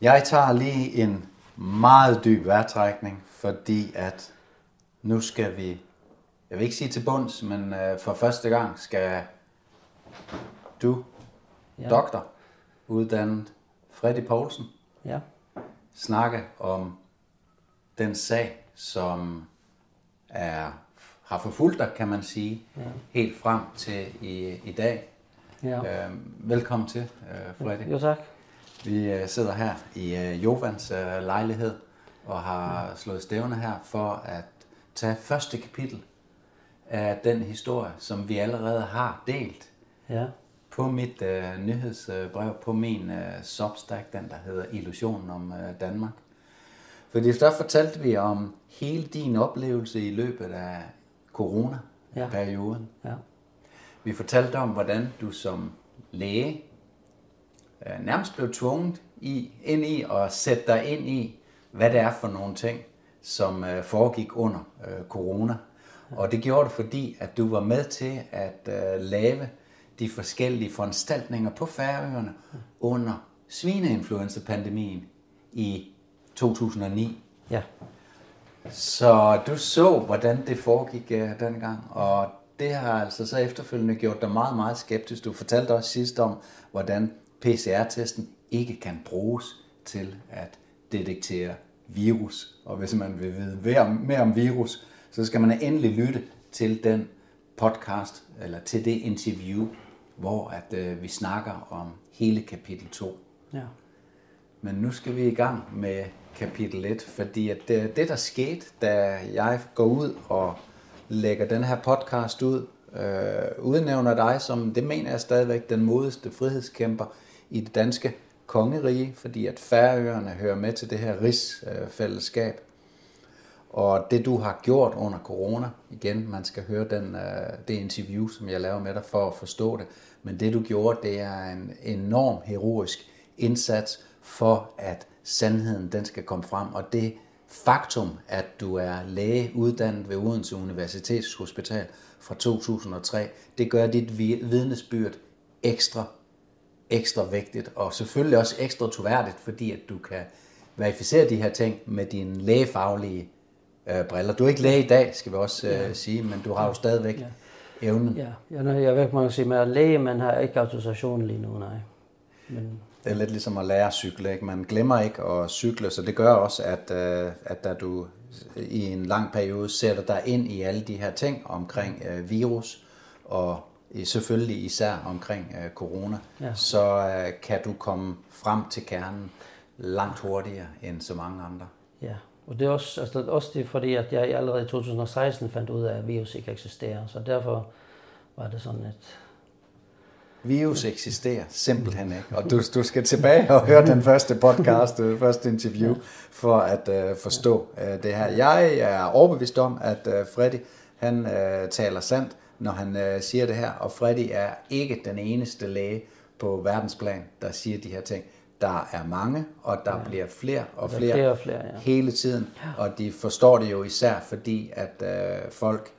Jeg tager lige en meget dyb vejrtrækning, fordi at nu skal vi, jeg vil ikke sige til bunds, men øh, for første gang skal du, ja. doktor, uddannet Freddy Poulsen, Ja. snakke om den sag, som er, har forfulgt dig, kan man sige, ja. helt frem til i, i dag. Ja. Øh, velkommen til, øh, Freddy. Jo tak. Vi øh, sidder her i øh, Jovans øh, lejlighed og har slået stævne her for at tage første kapitel af den historie, som vi allerede har delt Ja. på mit øh, nyhedsbrev, på min øh, Substack, den der hedder Illusionen om øh, Danmark. Fordi der fortalte vi om hele din oplevelse i løbet af corona-perioden. Ja. Vi fortalte om, hvordan du som læge øh, nærmest blev tvunget i, ind i at sætte dig ind i, hvad det er for nogle ting, som øh, foregik under øh, corona. Og det gjorde det, fordi at du var med til at øh, lave de forskellige foranstaltninger på Færøerne under svineinfluenza-pandemien i 2009. Ja. Så du så, hvordan det foregik uh, dengang, og det har altså så efterfølgende gjort dig meget, meget skeptisk. Du fortalte også sidst om, hvordan PCR-testen ikke kan bruges til at detektere virus. Og hvis man vil vide mere om, mere om virus, så skal man endelig lytte til den podcast, eller til det interview, hvor at, uh, vi snakker om hele kapitel 2. Ja. Men nu skal vi i gang med kapitel 1, fordi at det, det der skete, da jeg går ud og lægger den her podcast ud, øh, udnævner dig som, det mener jeg stadigvæk, den modigste frihedskæmper i det danske kongerige, fordi at Færøerne hører med til det her rigsfællesskab. Og det du har gjort under corona, igen, man skal høre den, øh, det interview, som jeg laver med dig for at forstå det, men det du gjorde, det er en enorm heroisk indsats for, at sandheden den skal komme frem. Og det faktum, at du er læge uddannet ved Odense Universitetshospital fra 2003, det gør dit vidnesbyrd ekstra, ekstra vigtigt, og selvfølgelig også ekstra troværdigt, fordi at du kan verificere de her ting med dine lægefaglige øh, briller. Du er ikke læge i dag, skal vi også øh, sige, men du har jo stadigvæk Ja. evnen. Ja. Jeg, jeg ved ikke, man sige, men jeg er læge, men har ikke autorisation lige nu, nej. Men, Det er lidt ligesom at lære at cykle. Ikke? Man glemmer ikke at cykle, så det gør også, at, øh, at da du i en lang periode sætter dig ind i alle de her ting omkring øh, virus, og selvfølgelig især omkring øh, corona, Ja. så øh, kan du komme frem til kernen langt hurtigere end så mange andre. ja. Og det er også, altså, også det, fordi, at jeg allerede i 2016 fandt ud af, at virus ikke eksisterer. Så derfor var det sådan, at Virus eksisterer simpelthen ikke. Og du, du skal tilbage og høre den første podcast, det første interview, for at uh, forstå uh, det her. Jeg er overbevist om, at uh, Freddy, han uh, taler sandt, når han uh, siger det her. Og Freddy er ikke den eneste læge på verdensplan, der siger de her ting. Der er mange, og der ja. bliver flere og er flere, flere og flere, ja. hele tiden. Og de forstår det jo især, fordi at uh, folk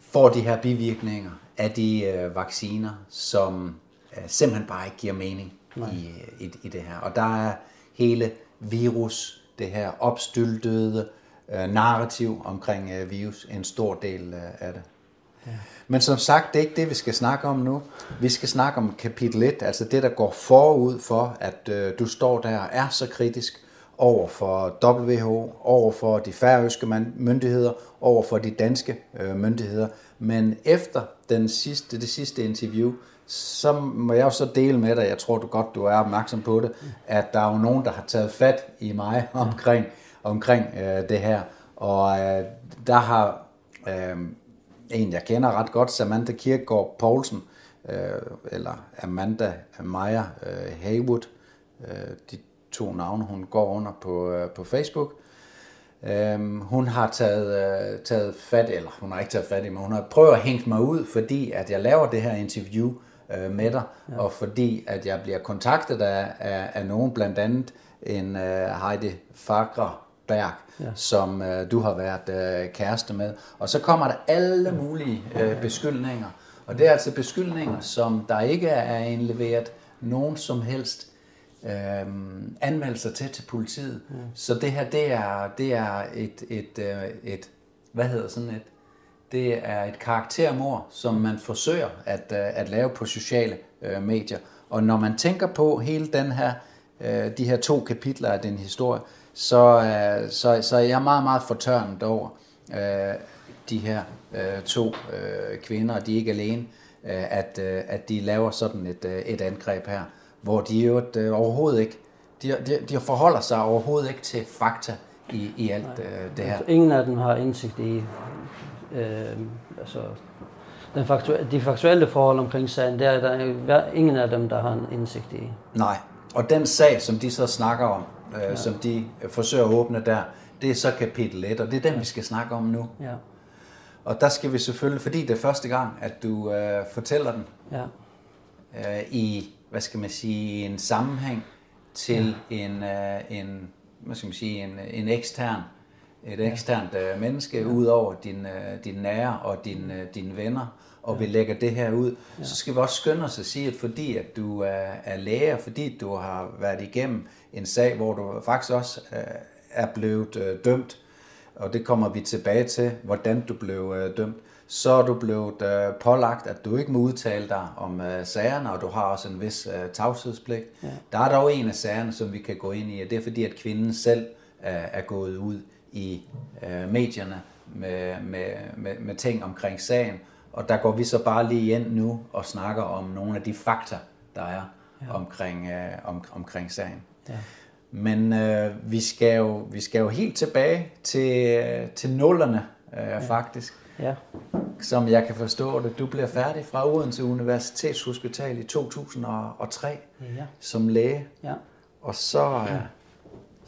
får de her bivirkninger af de øh, vacciner, som øh, simpelthen bare ikke giver mening i, i, i det her. Og der er hele virus, det her opstyltede øh, narrativ omkring øh, virus, en stor del øh, af det. Ja. Men som sagt, det er ikke det, vi skal snakke om nu. Vi skal snakke om kapitel 1, altså det, der går forud for, at øh, du står der og er så kritisk over for WHO, over for de færøske myndigheder, over for de danske øh, myndigheder. Men efter den sidste, det sidste interview, så må jeg jo så dele med dig, jeg tror du godt, du er opmærksom på det, at der er jo nogen, der har taget fat i mig omkring, omkring øh, det her. Og øh, der har øh, en, jeg kender ret godt, Samantha Kirkegaard Poulsen, øh, eller Amanda Meyer øh, Haywood, øh, de to navne, hun går under på, øh, på Facebook. Øhm, hun har taget, øh, taget fat, eller hun har ikke taget fat i mig, hun har prøvet at hænge mig ud, fordi at jeg laver det her interview øh, med dig, ja. og fordi at jeg bliver kontaktet af, af, af nogen, blandt andet en øh, Heidi Fagra Berg, ja. som øh, du har været øh, kæreste med. Og så kommer der alle mulige øh, beskyldninger, og det er altså beskyldninger, som der ikke er indleveret nogen som helst øh, anmeldelser til til politiet. Mm. Så det her, det er, det er et, et, et, et, hvad hedder sådan et, det er et karaktermord, som man forsøger at, at lave på sociale øh, medier. Og når man tænker på hele den her, øh, de her to kapitler af den historie, så, øh, så, så er jeg meget, meget fortørnet over øh, de her øh, to øh, kvinder, og de er ikke alene, øh, at, øh, at de laver sådan et, øh, et angreb her, hvor de jo øh, overhovedet ikke, de, de, de forholder sig overhovedet ikke til fakta i, i alt øh, det her. Altså, ingen af dem har indsigt i øh, altså, den faktuelle, de faktuelle forhold omkring sagen, der er der ingen af dem, der har en indsigt i. Nej, og den sag, som de så snakker om, øh, ja. som de forsøger at åbne der, det er så kapitel 1, og det er den, vi skal snakke om nu. Ja. Og der skal vi selvfølgelig, fordi det er første gang, at du øh, fortæller den ja. øh, i, hvad skal man sige, en sammenhæng til ja. en, øh, en, hvad skal man sige, en, en ekstern et eksternt øh, menneske, ja. ud over din, øh, din nære og din, øh, dine venner, og ja. vi lægger det her ud, ja. så skal vi også skynde os at sige, at fordi at du er, er læger, fordi du har været igennem en sag, hvor du faktisk også øh, er blevet øh, dømt, og det kommer vi tilbage til, hvordan du blev øh, dømt, så er du blevet pålagt, at du ikke må udtale dig om sagerne, og du har også en vis tavshedspligt. Ja. Der er dog en af sagerne, som vi kan gå ind i, og det er fordi, at kvinden selv er, gået ud i medierne med, med, med, med ting omkring sagen. Og der går vi så bare lige ind nu og snakker om nogle af de fakta, der er ja. omkring, øh, om, omkring sagen. Ja. Men øh, vi, skal jo, vi skal jo helt tilbage til, til nullerne øh, ja. faktisk. Ja. Som jeg kan forstå det. Du bliver færdig fra Odense Universitetshospital i 2003 ja. som læge. Ja. Og så... Øh,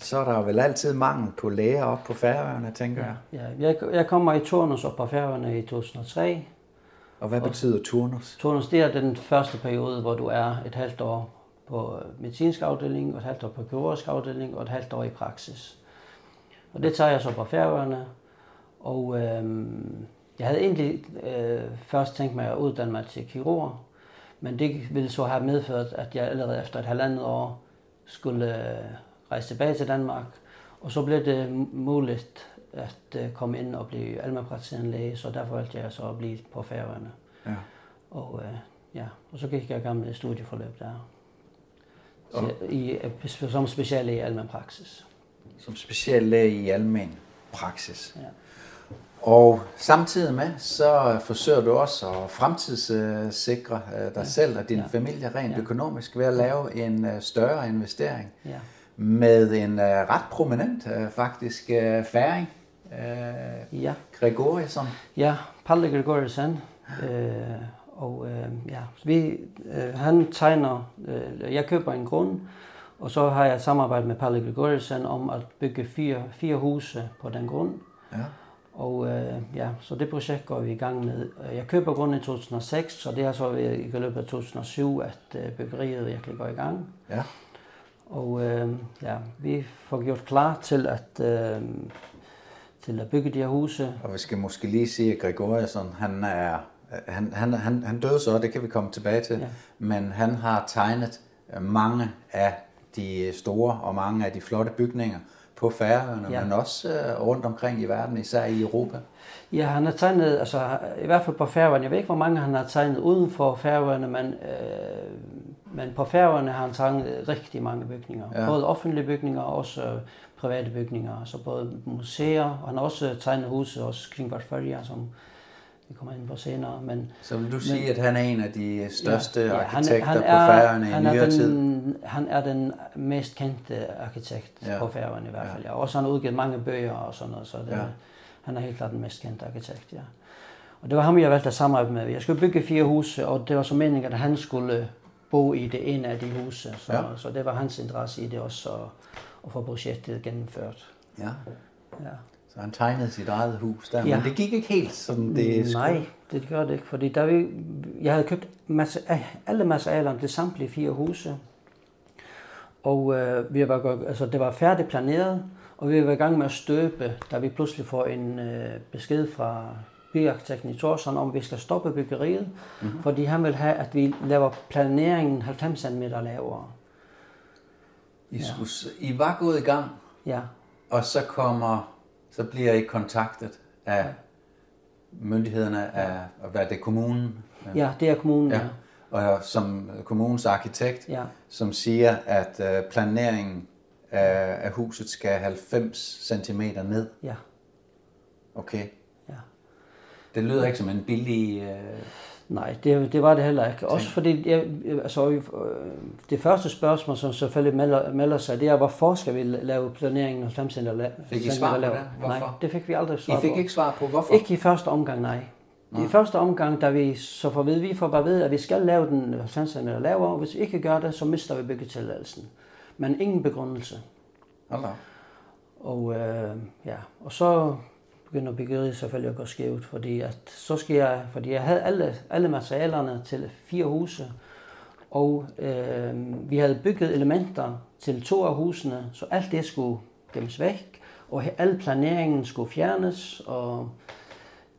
så er der vel altid mangel på læger op på færøerne, tænker jeg. Ja, jeg, jeg kommer i turnus op på færøerne i 2003. Og hvad og betyder turnus? Turnus, det er den første periode, hvor du er et halvt år på medicinsk afdeling, og et halvt år på kirurgisk afdeling, og et halvt år i praksis. Og det tager jeg så på færøerne. Og øhm, jeg havde egentlig øh, først tænkt mig at uddanne mig til kirurg, men det ville så have medført, at jeg allerede efter et halvandet år skulle øh, rejse tilbage til Danmark, og så blev det muligt at øh, komme ind og blive almenpraktiserende læge, så derfor valgte jeg så at blive på Færøerne. Ja. Og, øh, ja, og så gik jeg i gang med studieforløb der. I, som speciallæge i almen praksis. Som speciallæge i almen praksis. Ja. Og samtidig med, så forsøger du også at fremtidssikre øh, dig ja. selv og din ja. familie rent ja. økonomisk ved at lave en større investering. Ja med en ret prominent, faktisk, færing. Ja. Gregoriusson. Ja, Palle Gregoriusson. Uh, og uh, ja, vi, uh, han tegner, uh, jeg køber en grund, og så har jeg samarbejde med Palle Gregoriusson om at bygge fire, fire huse på den grund. Ja. Og øh, ja, så det projekt går vi i gang med. Jeg køber grunden i 2006, så det er så i løbet af 2007, at øh, byggeriet virkelig går i gang. Ja. Og øh, ja, vi får gjort klar til at, øh, til at bygge de her huse. Og vi skal måske lige sige, at Gregoriasson, han er han, han, han, han døde så, det kan vi komme tilbage til, ja. men han har tegnet mange af de store og mange af de flotte bygninger på Færøerne, ja. men også øh, rundt omkring i verden, især i Europa. Ja, han har tegnet, altså i hvert fald på Færøerne, jeg ved ikke, hvor mange han har tegnet uden for Færøerne, men øh, men på Færøerne har han tegnet rigtig mange bygninger. Ja. Både offentlige bygninger og også øh, private bygninger. Så både museer, og han har også tegnet huse også kring Varsfølja, som vi kommer ind på senere. Men, så vil du sige, men, at han er en af de største ja, ja, arkitekter han, han er, på Færøerne i nyere tid? Han er den mest kendte arkitekt ja. på Færøerne i hvert fald. Ja. Og også han har udgivet mange bøger og sådan noget, så det, ja. han er helt klart den mest kendte arkitekt, ja. Og det var ham, jeg valgte at samarbejde med. Jeg skulle bygge fire huse, og det var så meningen, at han skulle bo i det ene af de huse. Så, ja. så det var hans interesse i det også, at, at få projektet gennemført. Ja. ja. Så han tegnede sit eget hus der, ja. men det gik ikke helt, som det skulle. Nej, det gør det ikke, fordi der vi, jeg havde købt masse, alle materialerne til samtlige fire huse, og øh, vi var, altså, det var færdigt planeret, og vi var i gang med at støbe, da vi pludselig får en øh, besked fra byggearkitekten i Torsson om, vi skal stoppe byggeriet, mm-hmm. fordi han vil have, at vi laver planeringen 90 cm lavere. I, skulle, s- I var gået i gang, Ja, og så kommer, så bliver I kontaktet af myndighederne, af, hvad er det, kommunen? ja det er kommunen, ja. ja. Og som kommunens arkitekt, Ja. som siger, at øh, planeringen af, af huset skal 90 cm ned. Ja, Okay. ja. Det lyder ikke som en billig... Øh, Nej, det, det var det heller ikke. Også fordi, jeg, altså, øh, det første spørgsmål, som selvfølgelig melder, melder sig, det er, hvorfor skal vi lave planeringen 90 cm lav? Fik I svar på det? Hvorfor? Nej, det fik vi aldrig svar I fik på. ikke svar på, hvorfor? Ikke i første omgang, nej. I første omgang, da vi så får ved, vi får bare ved, at vi skal lave den 90 cm lavere, og hvis vi ikke gør det, så mister vi byggetilladelsen. Men ingen begrundelse. Da. Og, øh, ja, og så begynder byggeriet selvfølgelig at gå skævt, fordi, at, så skal jeg, fordi jeg havde alle, alle materialerne til fire huse, og øh, vi havde bygget elementer til to af husene, så alt det skulle gemmes væk, og al planeringen skulle fjernes, og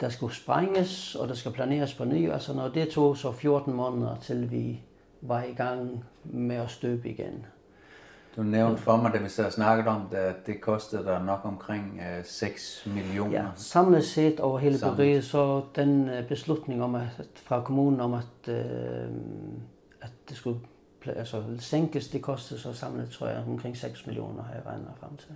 der skulle sprænges, og der skal planeres på ny, og sådan noget. Det tog så 14 måneder, til vi var i gang med at støbe igen. Du nævnte for mig, da vi så og snakkede om det, at det kostede dig nok omkring øh, 6 millioner. Ja, samlet set over hele byggeriet, så den øh, beslutning om at, fra kommunen om, at, øh, at det skulle altså, sænkes, det kostede så samlet, tror jeg, omkring 6 millioner, har jeg regnet frem til.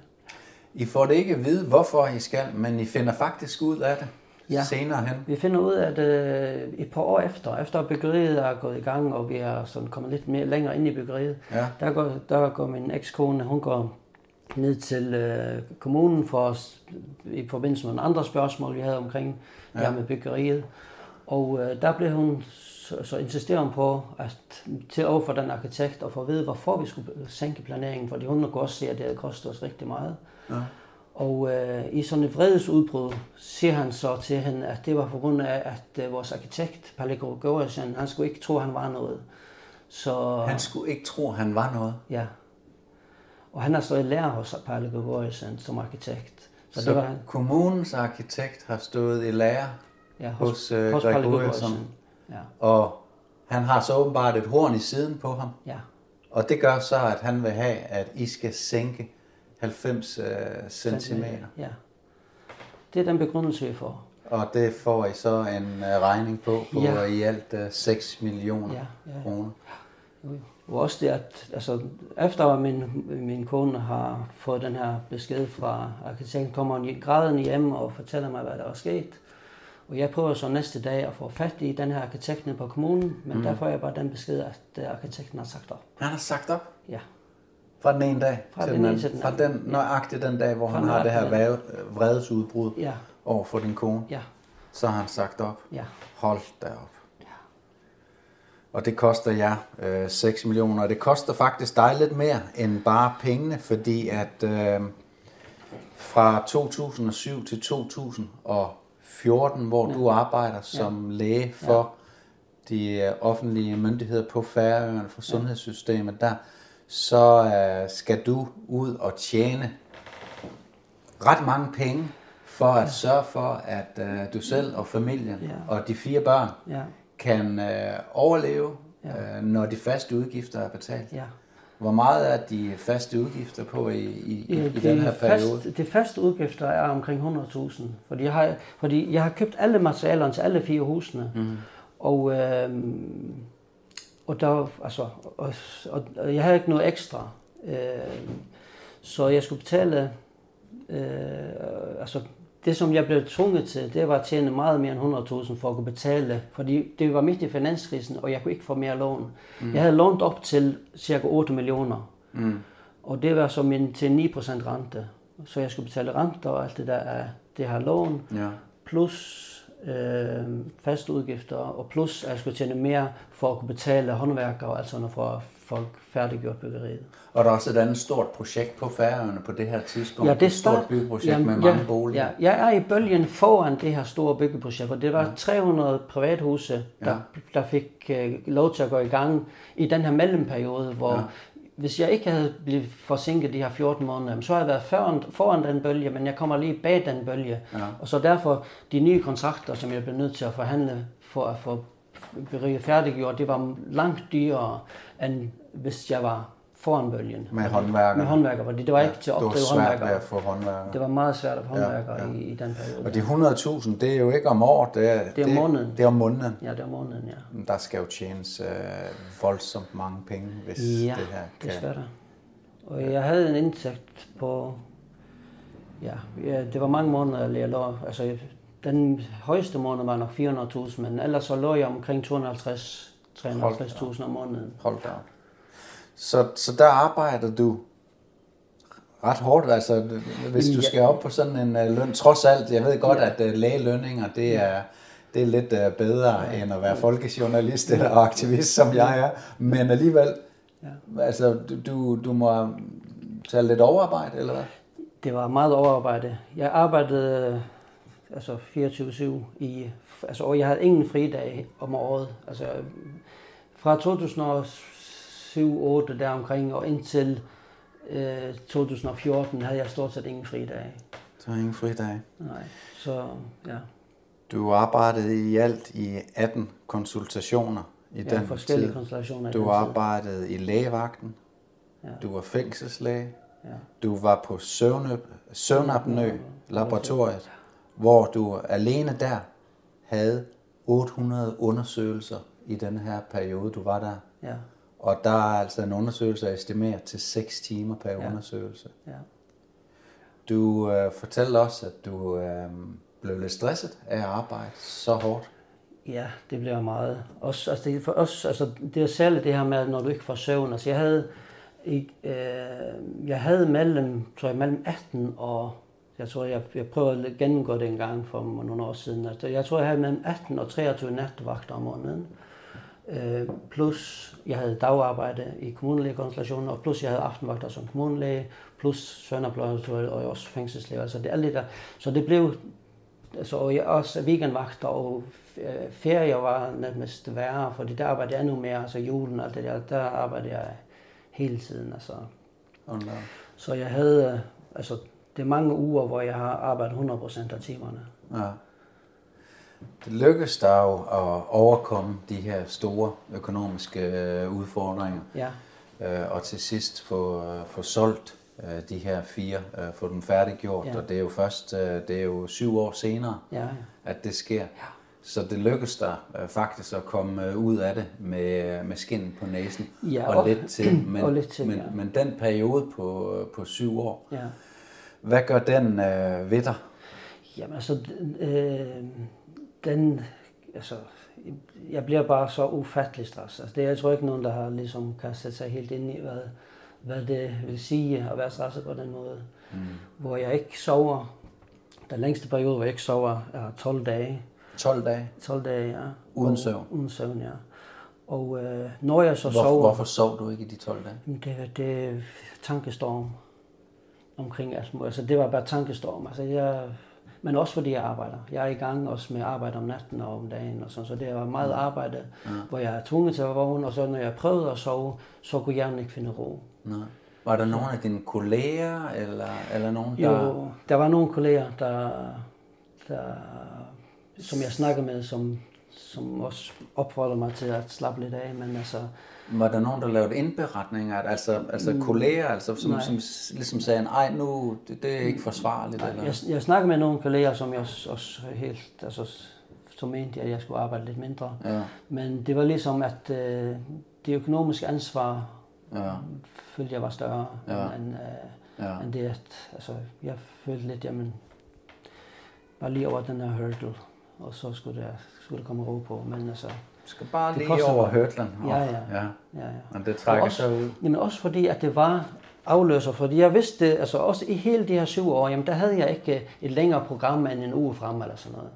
I får det ikke at vide, hvorfor I skal, men I finder faktisk ud af det Ja. senere hen. Vi finder ud af det et par år efter, efter at byggeriet er gået i gang, og vi er sådan kommet lidt mere længere ind i byggeriet. Ja. Der, går, der går min ekskone, hun går ned til øh, kommunen for os, i forbindelse med nogle andre spørgsmål, vi havde omkring ja. det her med byggeriet. Og øh, der blev hun så, så insisterer hun på at til over for den arkitekt og få at vide, hvorfor vi skulle sænke planeringen, fordi hun kunne også se, at det havde kostet os rigtig meget. Ja. Og øh, i sådan et vredesudbrud siger han så til hende, at det var på grund af, at øh, vores arkitekt, Palle Gorgorian, han skulle ikke tro, han var noget. Så, Han skulle ikke tro, han var noget. ja. Og han har så i lærer hos Palle Gorgorian som arkitekt. Så, Så, det var kommunens arkitekt har stået i lære, Ja, hos, øh, hos Palle. Ja, og han har så åbenbart et horn i siden på ham. ja, Og det gør så, at han vil have, at I skal sænke 90 øh, centimeter. Ja. Det er den begrundelse, vi får. Og det får I så en øh, regning på, på Ja. i alt øh, 6 millioner Ja, ja. kroner. Jo, jo. Og også det, at altså, efter at min, min kone har fået den her besked fra arkitekten, kommer hun grædende hjem og fortæller mig, hvad der er sket. Og jeg prøver så næste dag at få fat i den her arkitekt nede på kommunen, men mm. der får jeg bare den besked, at øh, arkitekten har sagt op. Han har sagt op Ja, fra den ene dag Fra til den den anden. til den Fra den, nøjagtigt den dag, hvor Fra han har det her vredesudbrud ja, over for din kone. ja, Så har han sagt op. ja. Hold da op. Og det koster jer øh, 6 millioner, og det koster faktisk dig lidt mere end bare pengene, fordi at øh, fra 2007 til 2014, hvor ja. du arbejder som ja. læge for ja. de øh, offentlige myndigheder på Færøerne, for sundhedssystemet der, så øh, skal du ud og tjene ret mange penge for at sørge for, at øh, du selv og familien Ja. og de fire børn Ja, kan øh, overleve, Ja. øh, når de faste udgifter er betalt. ja. Hvor meget er de faste udgifter på i, i, i, i de den her periode? Fast, de faste udgifter er omkring 100.000, fordi jeg har, fordi jeg har købt alle materialerne til alle fire husene, mm. og, øh, og, der, altså, og, og, og jeg havde ikke noget ekstra, øh, så jeg skulle betale, øh, altså det som jeg blev tvunget til, det var at tjene meget mere end 100.000 for at kunne betale, fordi det var midt i finanskrisen, og jeg kunne ikke få mere lån. Mm. Jeg havde lånt op til cirka 8 millioner, Mm. og det var så min til 9% rente. Så jeg skulle betale renter og alt det der af det her lån, Ja. plus øh, faste udgifter, og plus at jeg skulle tjene mere for at kunne betale håndværkere og alt sådan noget for at folk færdiggjort byggeriet. Og der er også et andet stort projekt på Færøerne på det her tidspunkt. Ja, det et stort start- byggeprojekt Jamen, med mange ja, boliger. Ja, jeg er i bølgen foran det her store byggeprojekt, for det var 300 privathuse, der, Ja. der fik øh, lov til at gå i gang i den her mellemperiode, hvor Ja. Hvis jeg ikke havde blivet forsinket de her 14 måneder, så havde jeg været foran, foran den bølge, men jeg kommer lige bag den bølge. Ja. Og så derfor de nye kontrakter, som jeg blev nødt til at forhandle for at få byggeriet færdiggjort, det var langt dyrere, end hvis jeg var foran bølgen. Med håndværker. Med håndværker, fordi det var ikke til at Det var opdrive svært håndværkere. at få håndværker. Det var meget svært at få Ja, håndværkere ja. i, i den periode. Og de 100.000, det er jo ikke om året, det er, Det er om måneden. Det er om måneden. Ja, det var måneden, ja. Der skal jo tjenes øh, voldsomt mange penge, hvis Ja, det her kan... det skal der. Og jeg havde en indtægt på, ja, ja det var mange måneder, jeg lå, altså den højeste måned var nok 400.000, men ellers så lå jeg omkring 250 350.000 om måneden. Hold da op. Så, så der arbejder du ret hårdt, altså hvis du skal op på sådan en uh, løn, trods alt, jeg ved godt, at uh, lægelønninger, det er, det er lidt uh, bedre end at være folkejournalist eller aktivist, som jeg er, men alligevel, Ja. altså du, du, må tage lidt overarbejde, eller hvad? Det var meget overarbejde. Jeg arbejdede altså 24-7 i, altså, og jeg havde ingen fridag om året. Altså, fra 2007-2008 deromkring og indtil øh, 2014 havde jeg stort set ingen fridag. Så ingen fridag. Nej, så ja. Du arbejdede i alt i 18 konsultationer i ja den forskellige tid. konstellationer. i Du den tid. arbejdede i lægevagten, Ja. du var fængselslæge, Ja. du var på søvnø, søvnapnø laboratoriet, hvor du alene der havde 800 undersøgelser i den her periode, du var der. Ja, Og der er altså en undersøgelse estimeret til 6 timer per Ja. undersøgelse. ja. Du øh, fortalte også, at du øh, blev lidt stresset af at arbejde så hårdt. Ja, det bliver meget. Også, altså det, for os, altså det er særligt det her med, når du ikke får søvn. Altså jeg havde, i, øh, jeg havde mellem, tror jeg, mellem 18 og, jeg tror, jeg, jeg prøvede at gennemgå det en gang for nogle år siden. Altså, jeg tror, jeg havde mellem 18 og 23 nattevagter om måneden. Øh, plus jeg havde dagarbejde i kommunelægekonstellationen, og plus jeg havde aftenvagter som kommunelæge, plus søvnoplevelser og også fængselslæge. Altså det, alt det der. Så det blev altså, og jeg også weekendvagter og øh, ferie var nærmest værre, fordi der arbejdede jeg endnu mere, altså julen og alt det der, der arbejdede jeg hele tiden. Altså. Op. Så jeg havde, øh, altså det er mange uger, hvor jeg har arbejdet 100% af timerne. Ja. Det lykkedes dig jo at overkomme de her store økonomiske øh, udfordringer, Ja, øh, og til sidst få, øh, få solgt øh, de her fire, øh, få dem færdiggjort, Ja. og det er jo først, øh, det er jo syv år senere, ja, at det sker. Så det lykkedes dig øh, faktisk at komme øh, ud af det med, med skinnen på næsen Ja, og, og- lidt til. Men, og lidt til, men, ja. men den periode på, øh, på syv år, ja. hvad gør den øh, ved dig? Jamen altså, øh, den, altså, jeg bliver bare så ufattelig stresset. Altså, det er, jeg tror ikke nogen, der har ligesom kan sætte sig helt ind i, hvad, hvad det vil sige at være stresset på den måde. Mm. Hvor jeg ikke sover. Den længste periode, hvor jeg ikke sover, er 12 dage. 12 dage? 12 dage, ja. Uden søvn? Uden søvn, ja. Og øh, når jeg så Hvor, sover... hvorfor sov du ikke i de 12 dage? Det, det er tankestorm omkring alt muligt. Altså, det var bare tankestorm. Altså, jeg, men også fordi jeg arbejder. Jeg er i gang også med at arbejde om natten og om dagen. Og sådan, så det var meget arbejde, ja. hvor jeg er tvunget til at være vågen. Og så når jeg prøvede at sove, så kunne hjernen ikke finde ro. Nej. Var der nogen af dine kolleger, eller, eller nogen, der... Jo, der var nogle kolleger, der, der, som jeg snakkede med, som, som også opfordrede mig til at slappe lidt af. Men altså, Var der nogen, der lavede indberetninger? Altså, altså kolleger, altså, som, nej. som ligesom sagde, nej, nu, det, det er ikke forsvarligt, eller? Jeg, jeg snakkede med nogle kolleger, som jeg også, også helt, altså, som mente, at jeg skulle arbejde lidt mindre. Ja, Men det var ligesom, at øh, det økonomiske ansvar ja, følte jeg var større, Ja. end, øh, ja. end det, at altså, jeg følte lidt, jamen, bare lige over den her hurdle, og så skulle der, skulle der komme ro på. Men altså, skal bare Det lige over hørtlen. Ja, ja. ja. ja, ja. Men det trækker også, sig ud. Jamen også fordi, at det var afløser, fordi jeg vidste, altså også i hele de her syv år, jamen der havde jeg ikke et længere program end en uge frem eller sådan noget.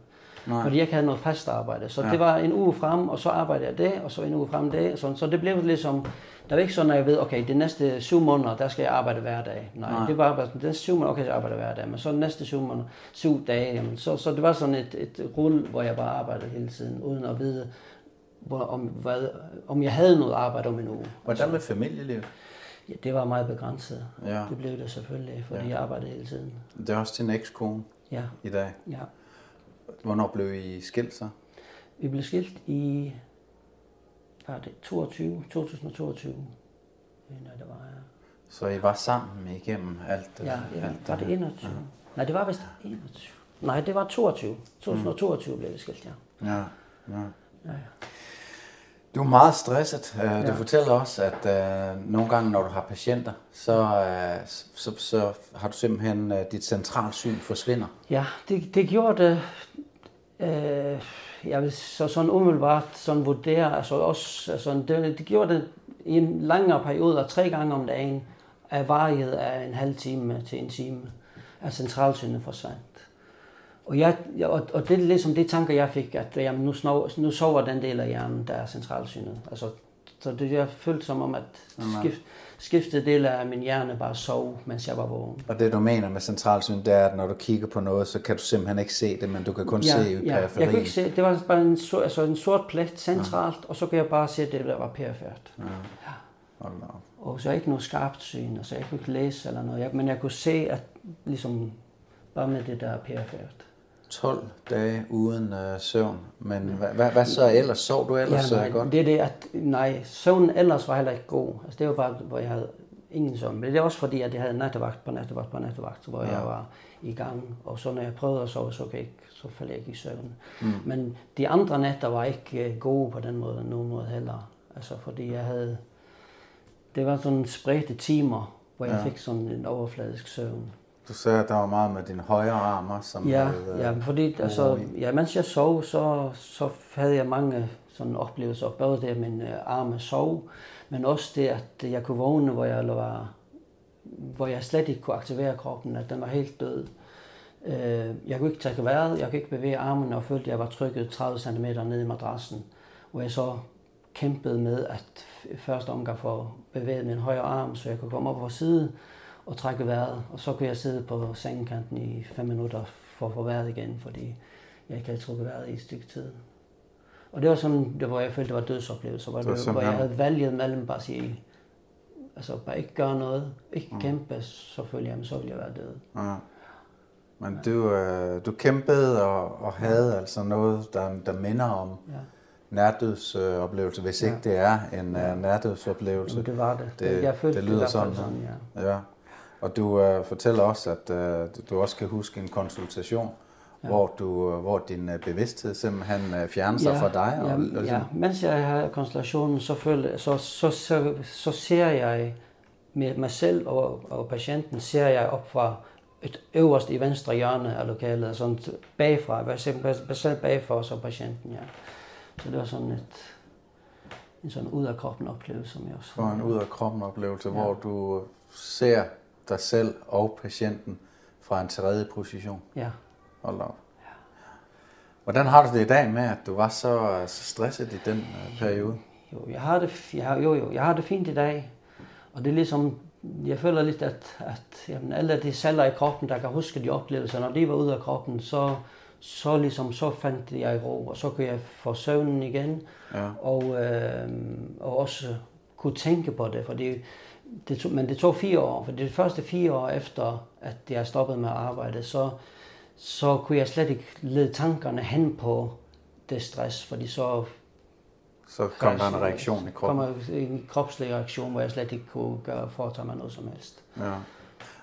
Nej. Fordi jeg ikke havde noget fast arbejde. Så Ja. det var en uge frem, og så arbejdede jeg det, og så en uge frem det. og Sådan. Så det blev ligesom, der var ikke sådan, at jeg ved, okay, de næste syv måneder, der skal jeg arbejde hver dag. Nej, Nej. Det var bare sådan, de næste syv måneder, okay, jeg arbejder hver dag. Men så de næste syv måneder, syv dage, jamen, så, så det var sådan et, et rull, hvor jeg bare arbejdede hele tiden, uden at vide, hvor, om, hvad, om jeg havde noget arbejde om en uge. Hvordan med familielivet? Ja, det var meget begrænset. Ja. Det blev det selvfølgelig, fordi Ja. ja. jeg arbejdede hele tiden. Det er også din ekskone Ja, i dag. ja. Hvornår blev I skilt så? Vi blev skilt i hvad er det, 22, 2022. mener jeg, det var, ja. Så I var sammen igennem alt, Ja, øh, ja. alt var det 21? Nej, det var vist 21. Nej, det var 22. 2022 blev det skilt, ja. Ja, ja. Ja, ja. Du er meget stresset. Øh, Du fortæller også, at uh, nogle gange, når du har patienter, så, uh, så, så har du simpelthen, uh, dit centralsyn forsvinder. Ja, det, det gjorde det. Øh, jeg vil så sådan umiddelbart sådan vurdere, altså også, altså det, det gjorde det i en længere periode, tre gange om dagen, af variet af en halv time til en time, at centralsynet forsvandt. Og, jeg, og, og det er ligesom de tanker, jeg fik, at jamen, nu, snov, nu sover den del af hjernen, der er centralsynet. Altså, så det, jeg følte som om, at skift, skiftede del af min hjerne bare sov, mens jeg var vågen. Og det du mener med centralsyn, det er, at når du kigger på noget, så kan du simpelthen ikke se det, men du kan kun se i ja. Jeg kunne ikke se, det var bare en, sort, altså en sort plet centralt, og så kunne jeg bare se det, der var perifert. Hold da op. Og så ikke noget skarpt syn, altså jeg kunne ikke læse eller noget, men jeg kunne se, at ligesom bare med det der er perifert. 12 dage uden øh, søvn. Men hvad, hvad, hvad så ellers? Sov du ellers ja, ja, nej, godt? det er det, at nej, søvnen ellers var heller ikke god. Altså det var bare, hvor jeg havde ingen søvn. Men det er også fordi, at jeg havde nattevagt på nattevagt på nattevagt, hvor ja. jeg var i gang. Og så når jeg prøvede at sove, så, kan jeg ikke, så faldt jeg ikke i søvn. Mm. Men de andre nætter var ikke øh, gode på den måde, nogen måde heller. Altså fordi jeg havde, det var sådan spredte timer, hvor jeg Ja. fik sådan en overfladisk søvn. Du sagde, at der var meget med din højre arm som Ja, havde, øh, ja fordi altså, ja, mens jeg sov, så, så havde jeg mange sådan oplevelser. Både det, at min øh, arme sov, men også det, at jeg kunne vågne, hvor jeg, var, hvor jeg slet ikke kunne aktivere kroppen, at den var helt død. Øh, Jeg kunne ikke trække vejret, jeg kunne ikke bevæge armene, og følte, at jeg var trykket 30 cm ned i madrassen, hvor jeg så kæmpede med at første omgang få bevæget min højre arm, så jeg kunne komme op på side og trække vejret. Og så kunne jeg sidde på sengekanten i fem minutter for at få vejret igen, fordi jeg ikke havde trukket vejret i et stykke tid. Og det var sådan, det, hvor jeg følte, det var dødsoplevelser, hvor, Det det, hvor jeg havde valget mellem bare at sige, altså bare ikke gøre noget, ikke kæmpe, så følte jeg, så ville jeg være død. Ja. Men du, øh, du kæmpede og, og havde altså noget, der, der minder om Ja. nærdødsoplevelse, hvis ikke det er en ja. nærdødsoplevelse. Men det var det. Det- jeg følte det det, lyder fald sådan, sådan, ja. Ja. Og du øh, fortæller også, at øh, du også kan huske en konsultation, ja. hvor, du, øh, hvor din øh, bevidsthed simpelthen øh, fjerner sig fra dig. Og, ja, og, ja. ligesom- Mens jeg har konstellationen, så, føler, så, så, så, så ser jeg med mig selv og, og patienten, ser jeg op fra et øverst i venstre hjørne af lokalet, sådan bagfra, jeg selv bagfra, så patienten, ja. Så det var sådan et, en sådan ud af kroppen oplevelse, som jeg også får en ud af kroppen oplevelse, ja. hvor du ser dig selv og patienten fra en tredje position. Ja. Hold op. Hvordan har du det i dag med, at du var så, så stresset i den øh, periode? Jo, jeg har det, jeg har, jo, jo, jeg har det fint i dag. Og det er ligesom, jeg føler lidt, at, at jamen, alle de celler i kroppen, der kan huske de oplevelser, når de var ude af kroppen, så, så, ligesom, så fandt jeg ro, og så kunne jeg få søvnen igen, Ja. og, øh, og også kunne tænke på det, fordi det tog, men det tog fire år, for de første fire år efter, at jeg stoppede med at arbejde, så, så kunne jeg slet ikke lede tankerne hen på det stress, fordi så Så kom der en reaktion i kroppen. kommer en kropslig reaktion, hvor jeg slet ikke kunne gøre, foretage mig noget som helst. Ja.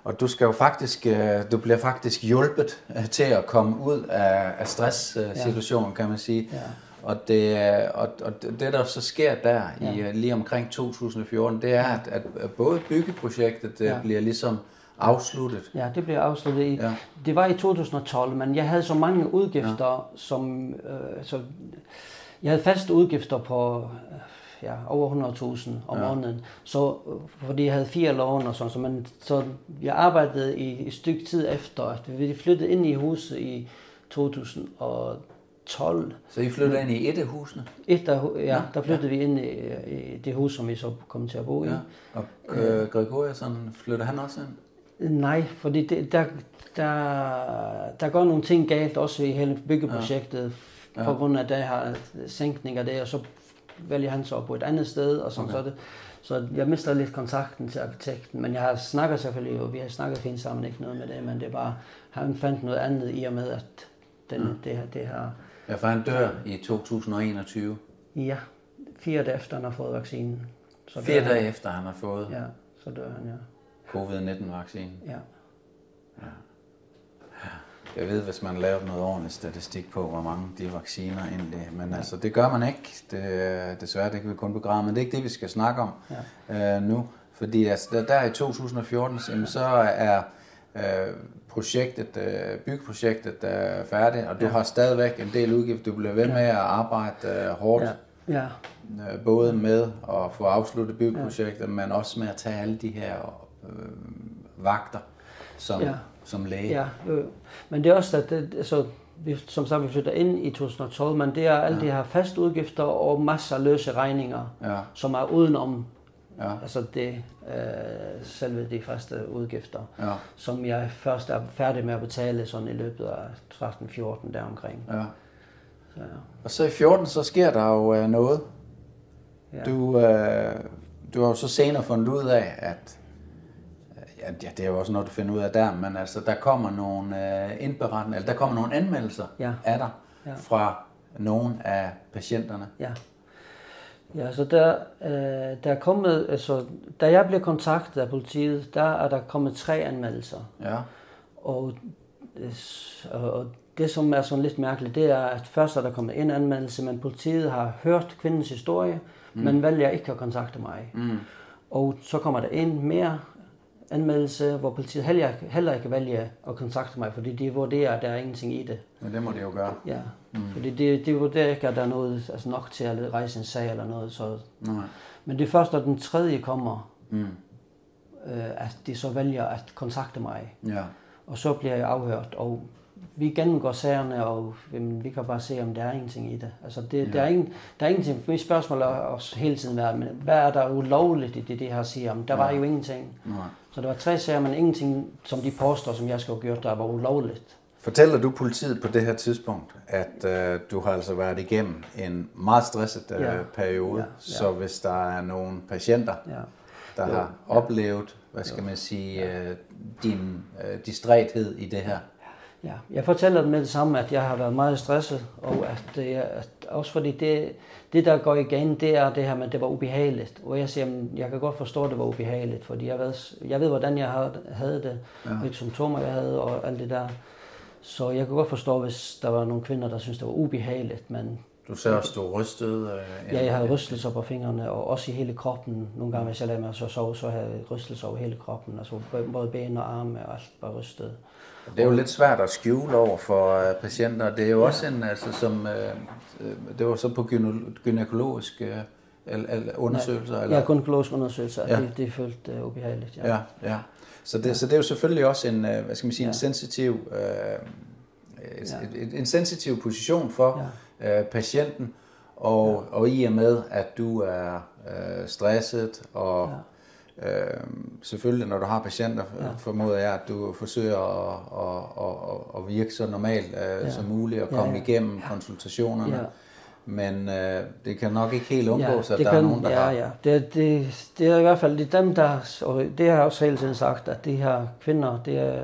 Og du skal jo faktisk, øh, du bliver faktisk hjulpet øh, til at komme ud af, af stresssituationen, kan man sige. Ja. Og det, er- og, og det der så sker der i, Ja. øh, lige omkring 2014, det er, at, at både byggeprojektet ja. Ja. bliver ligesom afsluttet. Ja, det blev afsluttet i... Ja. Det var i 2012, men jeg havde så mange udgifter, ja. som... Øh, så jeg havde faste udgifter på øh, ja, over 100.000 om ja. måneden, så, øh, fordi jeg havde fire lån og sådan, så, man, så jeg arbejdede i et stykke tid efter, at vi flyttede ind i huset i 2012. Så I flyttede ind i et af husene? Et af, ja, der flyttede vi ind i, i det hus, som vi så kom til at bo i. Ja. Og øh, Gregoriasson, flytter han også ind? Nej, fordi det, der, der, der går nogle ting galt også i hele byggeprojektet, ja. Ja. på grund af, at der har sænkninger der, og så vælger han så på et andet sted, og sådan, okay. så, det, så jeg mister lidt kontakten til arkitekten, men jeg har snakket selvfølgelig, og vi har snakket fint sammen, ikke noget med det, men det er bare, han fandt noget andet i og med, at den, mm. det, her, det her, Ja, for han dør i 2021. ja, fire dage efter han har fået vaccinen, Så Fire dage efter han har fået han. Ja, så dør han, ja. covid-19-vaccinen. Ja. Jeg ved, hvis man lavede noget ordentligt statistik på, hvor mange de vacciner egentlig... Men altså, det gør man ikke. Det, desværre, det kan vi kun begrave. Men det er ikke det, vi skal snakke om ja. øh, nu. Fordi altså, der, der i 2014, jamen, så er øh, projektet, øh, byggeprojektet øh, færdigt, og du ja. har stadigvæk en del udgift. Du bliver ved med at arbejde øh, hårdt. Ja. Ja. Øh, både med at få afsluttet byggeprojektet, ja. men også med at tage alle de her øh, vagter som, ja. Som læge. Ja, jo. Men det er også, at det, altså, vi, som sagt, vi flytter ind i 2012, men det er alle ja. de her faste udgifter og masser af løse regninger, Ja. som er udenom Ja. altså det, øh, selve de faste udgifter, Ja. som jeg først er færdig med at betale sådan i løbet af 13-14 deromkring. Ja. Så, ja. Og så i 14, så sker der jo øh, noget. Ja. Du, øh, du har jo så senere fundet ud af, at ja, ja, det er jo også noget, du finder ud af der, men altså, der kommer nogle øh, indberetninger, eller der kommer nogle anmeldelser Ja. af dig Ja. fra nogle af patienterne. Ja. Ja, så der, øh, der er kommet, altså, da jeg blev kontaktet af politiet, der er der kommet tre anmeldelser. Ja. Og, øh, s- og det, som er sådan lidt mærkeligt, det er, at først er der kommet en anmeldelse, men politiet har hørt kvindens historie, mm. men vælger ikke at kontakte mig. Mm. Og så kommer der en mere anmeldelse, hvor politiet heller, heller ikke vælger at kontakte mig, fordi de vurderer, at der er ingenting i det. Men det må de jo gøre. Ja, mm. fordi de, de vurderer ikke, at der er noget altså nok til at rejse en sag eller noget. Så. Nej. Men det er først, når den tredje kommer, Mm. øh, at de så vælger at kontakte mig. Ja. Og så bliver jeg afhørt, og vi gennemgår sagerne, og jamen, vi kan bare se, om der er ingenting i det. Altså, det, ja. der, er ingen, der er ingenting. Mit spørgsmål har også hele tiden været, men hvad er der ulovligt i det, de her siger? Om der var jo ingenting. Nej. Så der var tre sager, men ingenting, som de påstår, som jeg skal have gjort, der var ulovligt. Fortæller du politiet på det her tidspunkt, at øh, du har altså været igennem en meget stresset øh, Ja. periode, Ja, ja. så hvis der er nogle patienter, Ja. der Jo. har oplevet, hvad skal man sige, øh, din øh, distræthed i det her. Ja, jeg fortæller dem med det samme, at jeg har været meget stresset, og at, det er, at også fordi det, det, der går igen, det er det her med, at det var ubehageligt. Og jeg siger, "Men jeg kan godt forstå, at det var ubehageligt, fordi jeg ved, jeg ved hvordan jeg havde, havde det, ja. hvilke symptomer jeg havde og alt det der. Så jeg kan godt forstå, hvis der var nogle kvinder, der synes det var ubehageligt, men Du ser også, du rystede. Øh, ja, jeg havde rystelser på fingrene, og også i hele kroppen. Nogle gange, hvis jeg lavede mig så sove, så havde jeg rystelser over hele kroppen. Altså både ben og arme og alt var rystet. Det er jo lidt svært at skjule over for øh, patienter. Det er jo også en, altså som, øh, øh, det var så på gynækologisk øh, el- el- undersøgelser? eller? Ja, gynækologisk undersøgelse, at Ja. ja. det, det følte uh, ubehageligt. Ja. Ja, ja. Så det, så det er jo selvfølgelig også en, øh, hvad skal man sige, en Ja. sensitiv, øh, et, Ja. et, en sensitiv position for ja. øh, patienten, og, ja. og i og med, at du er øh, stresset, og ja. øh, selvfølgelig når du har patienter, ja. formoder jeg, at du forsøger at, at, at, at virke så normalt øh, Ja. som muligt, og Ja, komme ja. igennem konsultationerne. Ja. Men øh, det kan nok ikke helt undgås, at det der kan, er nogen, der ja, har... Ja, det, det, det er i hvert fald det dem, der, og det har jeg også hele tiden sagt, at de her kvinder, det er,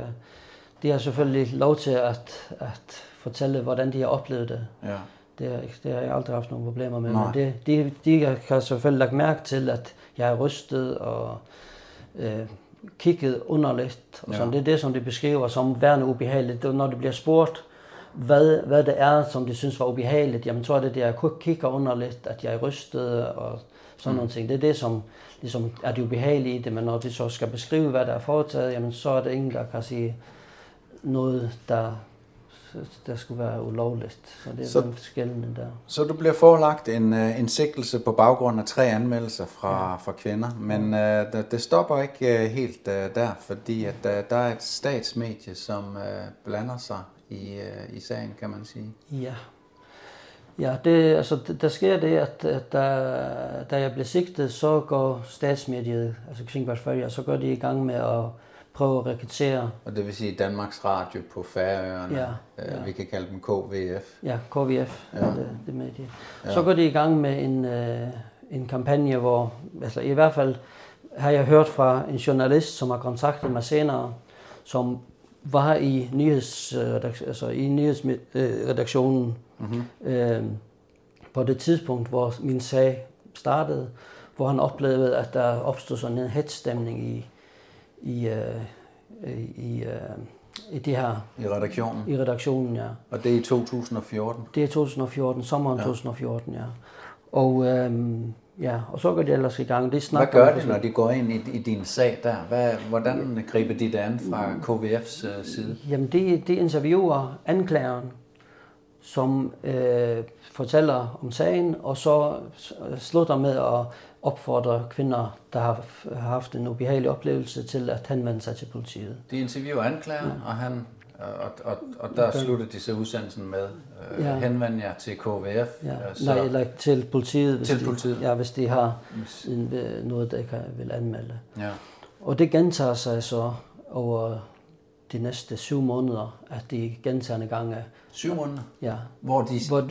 de har selvfølgelig lov til at, at fortælle, hvordan de har oplevet det. Ja. Det, det har jeg aldrig haft nogen problemer med. Nej. Men det, de, de kan selvfølgelig lagt mærke til, at jeg er rystet og øh, kigget underligt. Og sådan. Ja. Det er det, som de beskriver som værende ubehageligt. Når det bliver spurgt, hvad, hvad det er, som de synes var ubehageligt, jamen så er det det, jeg kigger underligt, at jeg er rystet og sådan mm. nogle ting. Det er det, som ligesom er det ubehagelige i det, men når de så skal beskrive, hvad der er foretaget, jamen så er det ingen, der kan sige noget, der, der skulle være ulovligt. Så det er Så- den skældende der. Så du bliver forelagt en, øh, en sigtelse på baggrund af tre anmeldelser fra, fra kvinder, men øh, det, det stopper ikke øh, helt øh, der, fordi at, øh, der er et statsmedie, som øh, blander sig i, øh, i sagen, kan man sige. Ja. Ja, det, altså, der sker det, at, at da, da jeg blev sigtet, så går statsmediet, altså Kringbergs Følger, så går de i gang med at prøve at rekruttere, Og det vil sige Danmarks Radio på Færøerne, Ja, øh, ja. vi kan kalde dem KVF. ja, KVF, ja. det, det medie. Ja. Så går de i gang med en, øh, en kampagne, hvor, altså i hvert fald har jeg hørt fra en journalist, som har kontaktet mig senere, som var i, nyheds, øh, altså i nyhedsredaktionen Mm-hmm. øh, på det tidspunkt, hvor min sag startede, hvor han oplevede, at der opstod sådan en hetstemning i, i, øh, i, øh, i det her, I redaktionen. i redaktionen, ja. Og det er i 2014. Det er 2014, sommeren ja. 2014, ja. Og, øhm, ja, og så går de ellers i gang. De Hvad snakker gør om- de, når de går ind i, i din sag der? Hvad, hvordan griber de det an fra KVF's øh, side? Jamen, de, de interviewer anklageren, som øh, fortæller om sagen, og så slutter med at opfordre kvinder, der har haft en ubehagelig oplevelse, til at henvende sig til politiet. De interviewer anklager, og, han, og, og, og der slutter de så udsendelsen med. Øh, Ja. Henvend jer til KVF. Ja, øh, nej, eller til politiet, hvis, Til de, politiet. Ja, hvis de har en, øh, noget, der kan, vil anmelde. ja. Og det gentager sig så over de næste syv måneder, at de gentagende gange, Syv måneder, ja, hvor de, hvor,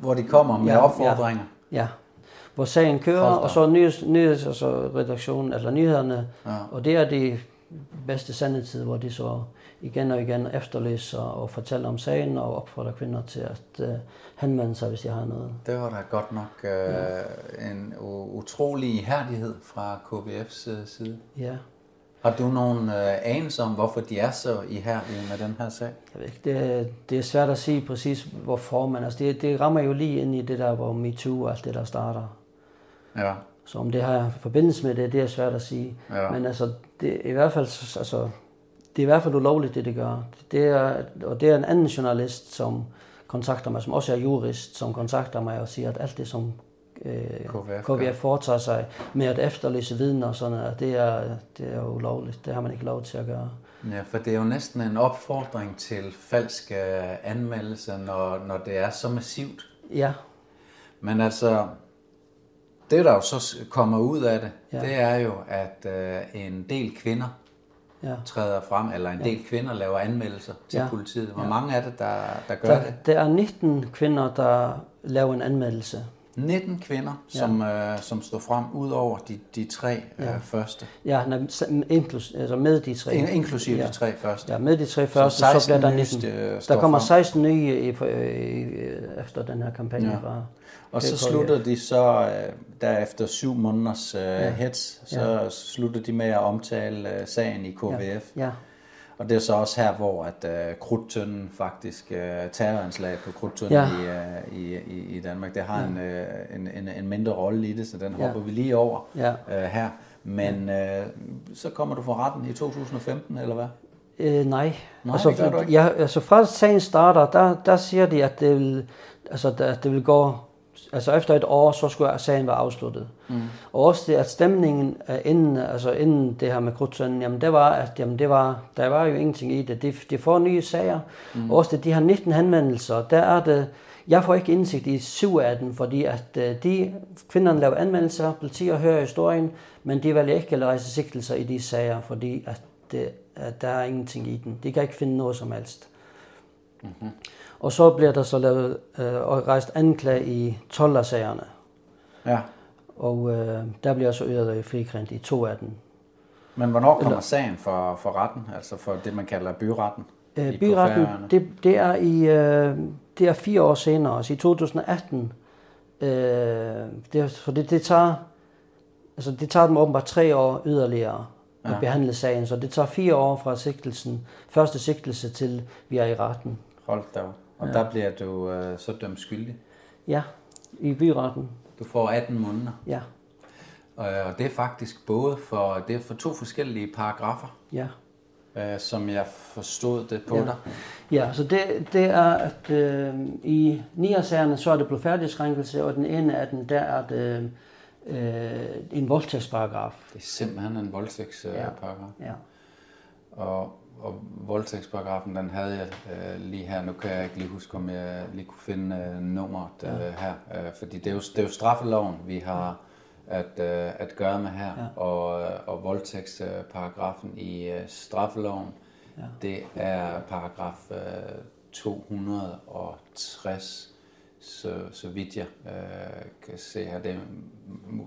hvor de kommer med Ja, opfordringer. ja, hvor sagen kører, og så nyheds, nyheds, altså redaktionen, eller nyhederne, Ja. og det er de bedste sandhetid, hvor de så igen og igen efterlyser og fortæller om sagen og opfordrer kvinder til at uh, henvende sig, hvis de har noget. Det var da godt nok øh, en u- utrolig ihærdighed fra KVF's øh, side. Ja, Har du nogen øh, anelse om, hvorfor de er så ihærdige med den her sag? jeg ved ikke, det, er- det er svært at sige præcis, hvorfor, men altså det, det rammer jo lige ind i det der, hvor MeToo og alt det der starter. Ja, Så om det har forbindelse med det, det er svært at sige. Ja. Men altså, det i hvert fald, altså, det er i hvert fald ulovligt, det det gør. Det er, og det er en anden journalist, som kontakter mig, som også er jurist, som kontakter mig og siger, at alt det, som øh, KVF. KVF foretager sig med at efterlyse viden og sådan noget, det er, det er ulovligt. Det har man ikke lov til at gøre. Ja, for det er jo næsten en opfordring til falsk øh, anmeldelse, når, når det er så massivt. Ja, Men altså, det der jo så kommer ud af det, ja. det er jo, at øh, en del kvinder ja. træder frem, eller en del kvinder laver anmeldelser til Ja. politiet. Hvor mange er det, der, der gør Der, det? der er 19 kvinder, der laver en anmeldelse. 19 kvinder, Ja. som, øh, som står frem, ud over de, de tre øh, første. Ja, nej, inklus, altså med de tre. In, inklusive ja. de tre første. Ja, med de tre første, så, 16 bliver der nye 19. st- Der står kommer frem. 16 nye i, i, efter den her kampagne Ja. fra Og så slutter de så, øh, der efter syv måneders øh, Ja. hets, så ja. slutter de med at omtale øh, sagen i KVF. Ja, Og det er så også her, hvor at øh, krudtønden faktisk, øh, terroranslag på krudtønden Ja. ja. i, øh, i, i, i Danmark, det har ja. en, øh, en, en, en mindre rolle i det, så den Ja. hopper vi lige over Ja. øh, her. Men øh, så kommer du for retten i 2015, eller hvad? øh, nej. Nej, altså, det gør du ikke. Ja, altså fra sagen starter, der, der siger de, at det vil, altså, at det vil gå, altså efter et år, så skulle sagen være afsluttet. Mm. Og også det, at stemningen øh, inden, altså inden det her med krudtønden, jamen det var, at jamen det var, der var jo ingenting i det. De, de får nye sager. Mm. Og også det, de har 19 henvendelser, der er det, jeg får ikke indsigt i syv af dem, fordi at øh, de kvinderne laver anmeldelser, politiet hører historien, men de vælger ikke at rejse sigtelser i de sager, fordi at, det, at der er ingenting i den. De kan ikke finde noget som helst. Mm-hmm. Og så bliver der så lavet øh, og rejst anklage i 12 af sagerne. Ja. Og øh, der bliver så yderligere frikendt i to af dem. Men hvornår kommer sagen for, for retten, altså for det, man kalder byretten? Øh, byretten, det, det, er i, øh, det er fire år senere, altså i 2018. Øh, det, er- for det, det, tager, altså det tager dem åbenbart tre år yderligere at Ja. behandle sagen, så det tager fire år fra sigtelsen, første sigtelse til vi er i retten. Hold da op. Og ja. der bliver du øh, så dømt skyldig. Ja, i byretten. Du får 18 måneder. Ja, Øh, Og det er faktisk både for, det er for to forskellige paragrafer, ja. øh, som jeg forstod det på Ja. dig. Ja, så det, det er, at øh, i ni af sagerne, så er det blodfærdighedskrænkelse, og den ene af dem, der er det øh, en voldtægtsparagraf. Det er simpelthen en voldtægtsparagraf. Ja. Og, og voldtægtsparagrafen, den havde jeg øh, lige her. Nu kan jeg ikke lige huske, om jeg lige kunne finde øh, nummeret øh, her. Øh, fordi det er, jo, det er jo straffeloven, vi har at, øh, at gøre med her. Ja. Og, øh, og voldtægtsparagrafen i øh, straffeloven, ja. det er paragraf øh, 260 så, så vidt jeg øh, kan se her. Det,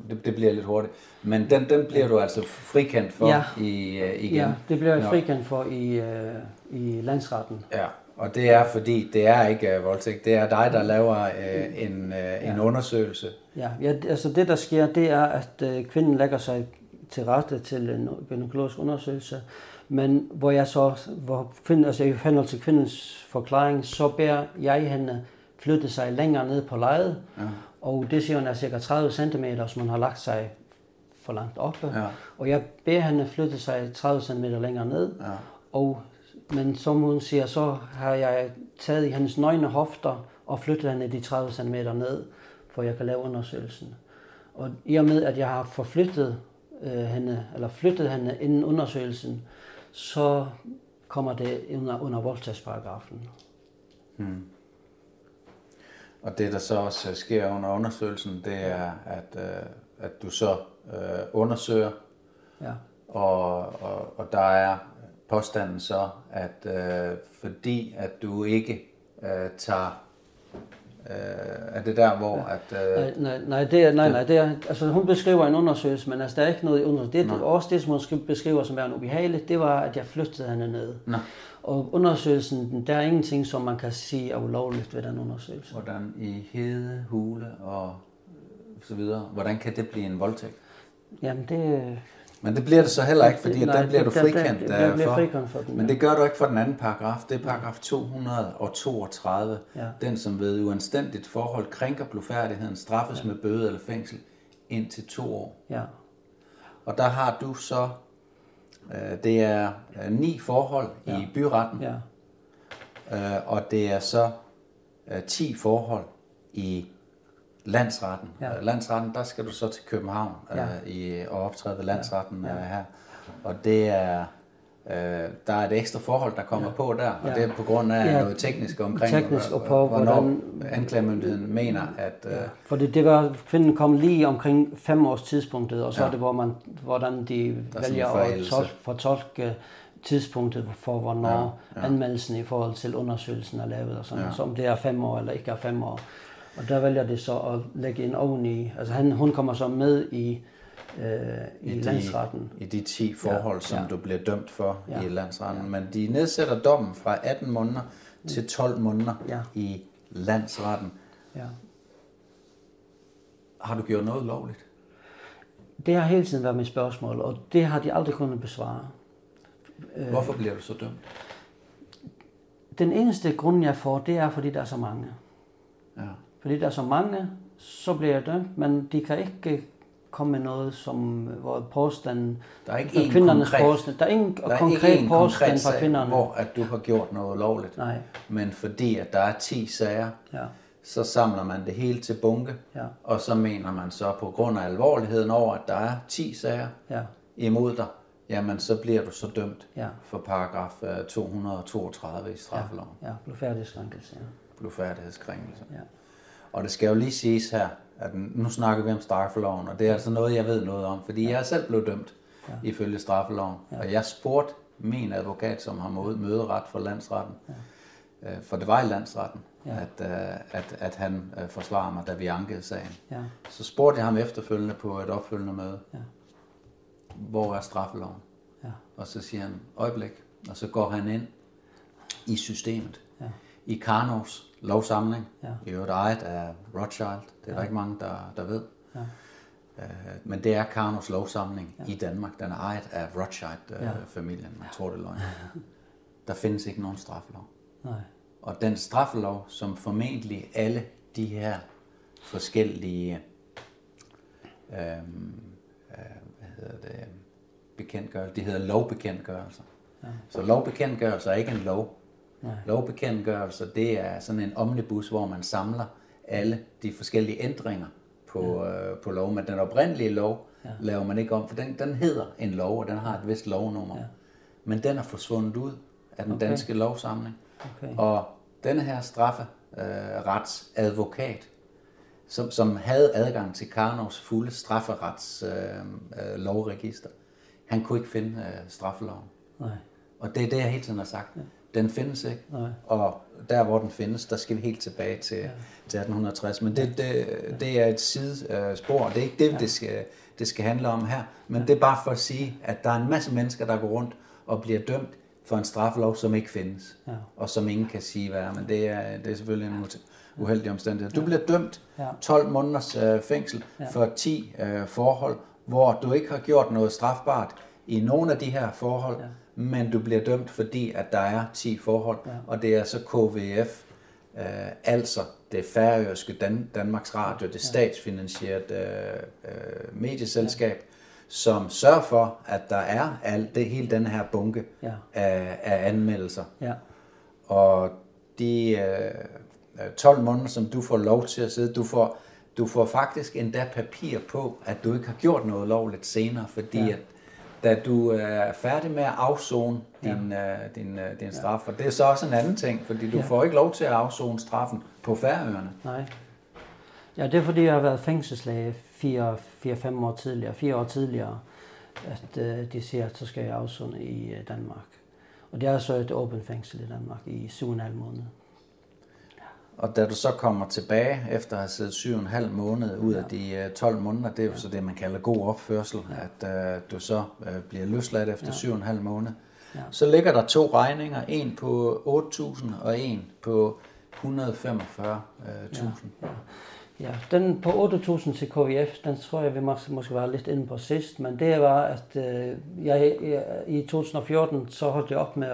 det, det bliver lidt hurtigt. Men den, den bliver du altså frikendt for Ja. i, øh, igen. Ja, det bliver jeg Nå. frikendt for i, øh, i landsretten. Ja, og det er fordi, det er ikke øh, voldtægt. Det er dig, der laver øh, en, øh, en undersøgelse. Ja, ja, altså det der sker, det er, at øh, kvinden lægger sig til rette til en gynækologisk undersøgelse, men hvor jeg så, hvor kvinden, altså i henhold til kvindens forklaring, så beder jeg hende flytte sig længere ned på lejet, ja. og det siger hun er cirka 30 cm, som hun har lagt sig for langt oppe, Ja. og jeg beder hende flytte sig 30 cm længere ned, Ja. og, men som hun siger, så har jeg taget i hendes nøgne hofter og flyttet hende de 30 cm ned, for jeg kan lave undersøgelsen. Og i og med, at jeg har forflyttet øh, hende, eller flyttet hende inden undersøgelsen, så kommer det under, under voldtægtsparagrafen. Og det, der så også sker under undersøgelsen, det er, at, øh, at du så øh, undersøger, Ja. og, og, og der er påstanden så, at øh, fordi at du ikke øh, tager... Øh, er det der, hvor at... Øh, Nej, nej, nej, det er, nej, nej, det er, altså hun beskriver en undersøgelse, men altså der er ikke noget i undersøgelsen. Det, er også det, som hun skri- beskriver som værende ubehageligt, det var, at jeg flyttede hende ned. Nå. Og undersøgelsen, der er ingenting, som man kan sige er ulovligt ved den undersøgelse. hvordan i hede, hule og så videre, hvordan kan det blive en voldtægt? Jamen det... Men det bliver det så heller ikke, fordi Nej, den bliver du det- den- frikendt den- den øh, bliver for. frikendt for den, Men ja. det gør du ikke for den anden paragraf. Det er paragraf 232. Ja. Den, som ved uanstændigt forhold krænker blufærdigheden, straffes med bøde eller fængsel indtil to år. Ja, Og der har du så, øh, det er øh, ni forhold ja. i byretten, ja, øh, og det er så øh, 10 forhold i landsretten. Ja. Øh, Landsretten, der skal du så til København Ja. øh, i, og optræde ved landsretten. Ja. her. Og det er, øh, der er et ekstra forhold, der kommer ja. på der, og Ja. det er på grund af Ja. noget teknisk omkring, Teknisk og øh, på, hvornår hvordan- anklagemyndigheden mener, at... Øh, For det, det var, kvinden kom lige omkring fem års tidspunktet, og så Ja. ja. er det, hvor man, hvordan de sådan vælger at forældelse. tol, fortolke tidspunktet for, hvornår Ja, ja, ja. ja. anmeldelsen i forhold til undersøgelsen er lavet, og sådan, Ja. ja. så om det er fem år eller ikke er fem år. Og der vælger det så at lægge en oveni, altså han, hun kommer så med i, øh, i, i landsretten. I de 10 forhold, ja, som ja. du bliver dømt for ja, i landsretten. Ja. Men de nedsætter dommen fra 18 måneder til 12 måneder Ja. i landsretten. Ja. Har du gjort noget lovligt? Det har hele tiden været mit spørgsmål, og det har de aldrig kunnet besvare. Øh. Hvorfor bliver du så dømt? Den eneste grund, jeg får, det er, fordi der er så mange. Ja. Fordi der er så mange, så bliver jeg dømt, men de kan ikke komme med noget, som, hvor påstanden... Der er ikke én kvindernes konkret- påstand. Der er ingen Der er konkret ikke en påstand konkret fra kvinderne. hvor at du har gjort noget lovligt. Nej, Men fordi at der er 10 sager, ja, så samler man det hele til bunke. ja, Og så mener man så på grund af alvorligheden over, at der er 10 sager ja, imod dig, jamen så bliver du så dømt ja, for paragraf øh, 232 i straffeloven. ja, blodfærdighedskrænkelse, ja. blufærdighedskrænkelse. ja. Og det skal jo lige siges her, at nu snakker vi om straffeloven, og det er altså noget, jeg ved noget om, fordi jeg er selv blevet dømt ja. ifølge straffeloven. Ja. Og jeg spurgte min advokat, som har møde- møderet for landsretten, ja. for det var i landsretten, ja. at, øh, at, at han øh, forsvarer mig, da vi ankede sagen. ja. Så spurgte jeg ham efterfølgende på et opfølgende møde, Ja. hvor er straffeloven? Ja. Og så siger han, øjeblik, og så går han ind i systemet. Ja. I Karnovs lovsamling, Ja. i øvrigt ejet af Rothschild, det er der ikke mange, der, der ved. Ja. Øh, men det er Karnovs lovsamling ja. i Danmark, den er ejet af Rothschild-familien, man tror det er løgn. Der findes ikke nogen straffelov. Nej, Og den straffelov, som formentlig alle de her forskellige øhm, øh, hvad hedder det, bekendtgørelser, de hedder lovbekendtgørelser. Ja. Så lovbekendtgørelser er ikke en lov. Nej. Lovbekendtgørelser, det er sådan en omnibus, hvor man samler alle de forskellige ændringer på, ja. øh, på lov. Men den oprindelige lov ja. laver man ikke om, for den, den hedder en lov, og den har et vist lovnummer. Ja. Men den er forsvundet ud af den Okay. danske lovsamling. okay. Og denne her strafferetsadvokat, som, som havde adgang til Karnovs fulde strafferets øh, øh, lovregister, han kunne ikke finde øh, straffeloven. Nej, Og det er det, jeg hele tiden har sagt. Den findes ikke. Nej. Og der, hvor den findes, der skal vi helt tilbage til, ja. til 1860. Men det, det, det er et sidespor. Det er ikke det, ja. det, skal, det skal handle om her. Men ja. det er bare for at sige, at der er en masse mennesker, der går rundt og bliver dømt for en straffelov, som ikke findes. Ja. Og som ingen kan sige, hvad er. Men det er, det er selvfølgelig en uheldig omstændighed. Du bliver dømt 12 måneders øh, fængsel for 10 øh, forhold, hvor du ikke har gjort noget strafbart i nogle af de her forhold, ja. Men du bliver dømt, fordi at der er 10 forhold, ja. og det er så KVF, øh, altså det færøske Dan- Danmarks Radio, det statsfinansierede øh, øh, medieselskab, ja. som sørger for, at der er alt det, hele den her bunke ja. af, af anmeldelser. Ja. Og de øh, 12 måneder, som du får lov til at sidde, du får, du får faktisk endda papir på, at du ikke har gjort noget lovligt senere, fordi ja. at da du er færdig med at afzone din, ja. uh, din, uh, din straf. Og det er så også en anden ting, fordi du ja. får ikke lov til at afzone straffen på færøerne. Nej. Ja, det er fordi, jeg har været fængselslæge 4-5 år tidligere, 4 år tidligere, at uh, de siger, at så skal jeg afzone i uh, Danmark. Og det er så et åbent fængsel i Danmark i 7,5 måneder. Og da du så kommer tilbage efter at have siddet 7,5 måneder ud ja. af de 12 måneder, det er jo så det, man kalder god opførsel, at uh, du så uh, bliver løsladt efter ja. 7,5 måneder. Ja. Så ligger der to regninger, en på 8.000 og en på 145.000. Ja. Ja. Ja, den på 8.000 til KVF, den tror jeg, vi måske, måske var lidt inde på sidst, men det var, at øh, jeg, jeg, i 2014, så holdt jeg op med,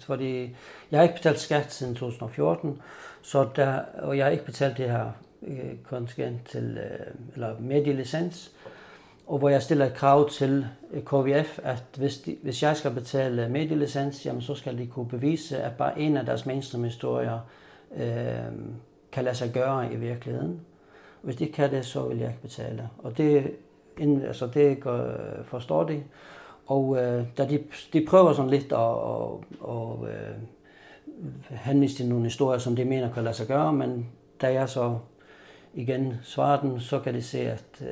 fordi jeg har ikke betalt skat siden 2014, så der, og jeg har ikke betalt det her øh, kontingent til, øh, eller medielicens, og hvor jeg stiller et krav til øh, KVF, at hvis, de, hvis jeg skal betale medielicens, jamen så skal de kunne bevise, at bare en af deres mainstream-historier øh, kan lade sig gøre i virkeligheden. Hvis de kan det, så vil jeg ikke betale. Og det, altså det går, forstår de. Og øh, da de, de prøver sådan lidt at, at, at, at henvise til nogle historier, som de mener kan lade sig gøre, men da jeg så igen svarer den, så kan de se, at øh,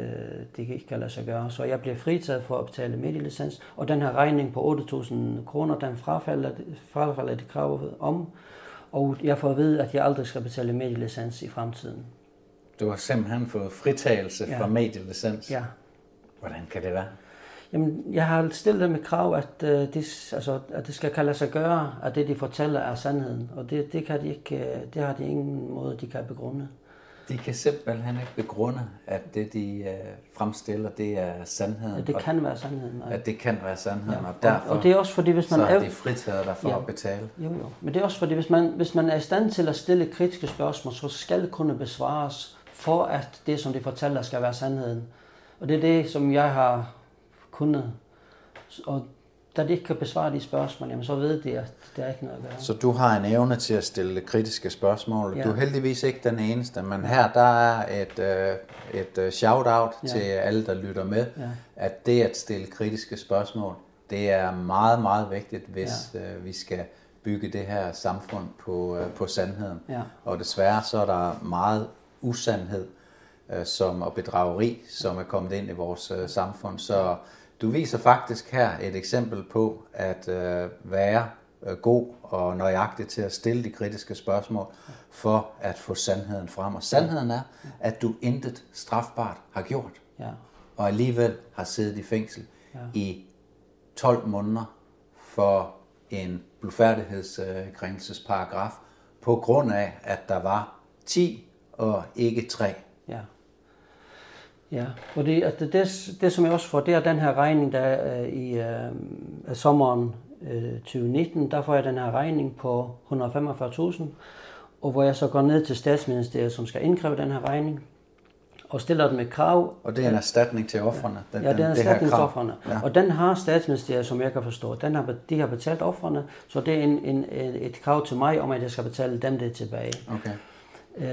det ikke kan lade sig gøre. Så jeg bliver fritaget for at betale medielicens, og den her regning på 8.000 kroner, den frafalder, frafalder det krav om, og jeg får at vide, at jeg aldrig skal betale medielicens i fremtiden. Du har simpelthen fået fritagelse ja. fra medielicens? Ja. Hvordan kan det være? Jamen, jeg har stillet dem et krav, at, uh, det, altså, at det skal kalde sig gøre, at det, de fortæller, er sandheden. Og det, det, kan de ikke, øh, det har de ingen måde, de kan begrunde. De kan simpelthen ikke begrunde, at det, de uh, fremstiller, det er sandheden. Ja, det kan være sandheden. Nej. At det kan være sandheden, ja, og derfor og det er også fordi, hvis man så er de fritaget der for ja, at betale. Jo, jo. Men det er også fordi, hvis man, hvis man er i stand til at stille kritiske spørgsmål, så skal det kunne besvares, for at det, som de fortæller, skal være sandheden. Og det er det, som jeg har kunnet. Og da de ikke kan besvare de spørgsmål, jamen så ved de, at det er ikke noget at gøre. Så du har en evne til at stille kritiske spørgsmål. Ja. Du er heldigvis ikke den eneste, men her der er et, øh, et øh, shout-out ja. til alle, der lytter med, ja. at det at stille kritiske spørgsmål, det er meget, meget vigtigt, hvis ja. øh, vi skal bygge det her samfund på, øh, på sandheden. Ja. Og desværre så er der meget usandhed øh, som, og bedrageri, som er kommet ind i vores øh, samfund. Så du viser faktisk her et eksempel på at øh, være øh, god og nøjagtig til at stille de kritiske spørgsmål for at få sandheden frem. Og sandheden er, at du intet strafbart har gjort. Ja. Og alligevel har siddet i fængsel ja. i 12 måneder for en blufærdighedskrænkelsesparagraf på grund af, at der var 10 og ikke 3. Ja. Ja, fordi at det, det, det, som jeg også får, det er den her regning, der er øh, i øh, sommeren øh, 2019, der får jeg den her regning på 145.000, og hvor jeg så går ned til statsministeriet, som skal indkræve den her regning, og stiller dem et krav. Og det er en erstatning til offrene? Den, ja, det er en erstatning til offrene. Ja. Og den har statsministeriet, som jeg kan forstå, den har, de har betalt offrene, så det er en, en, et krav til mig om, at jeg skal betale dem det tilbage. Okay.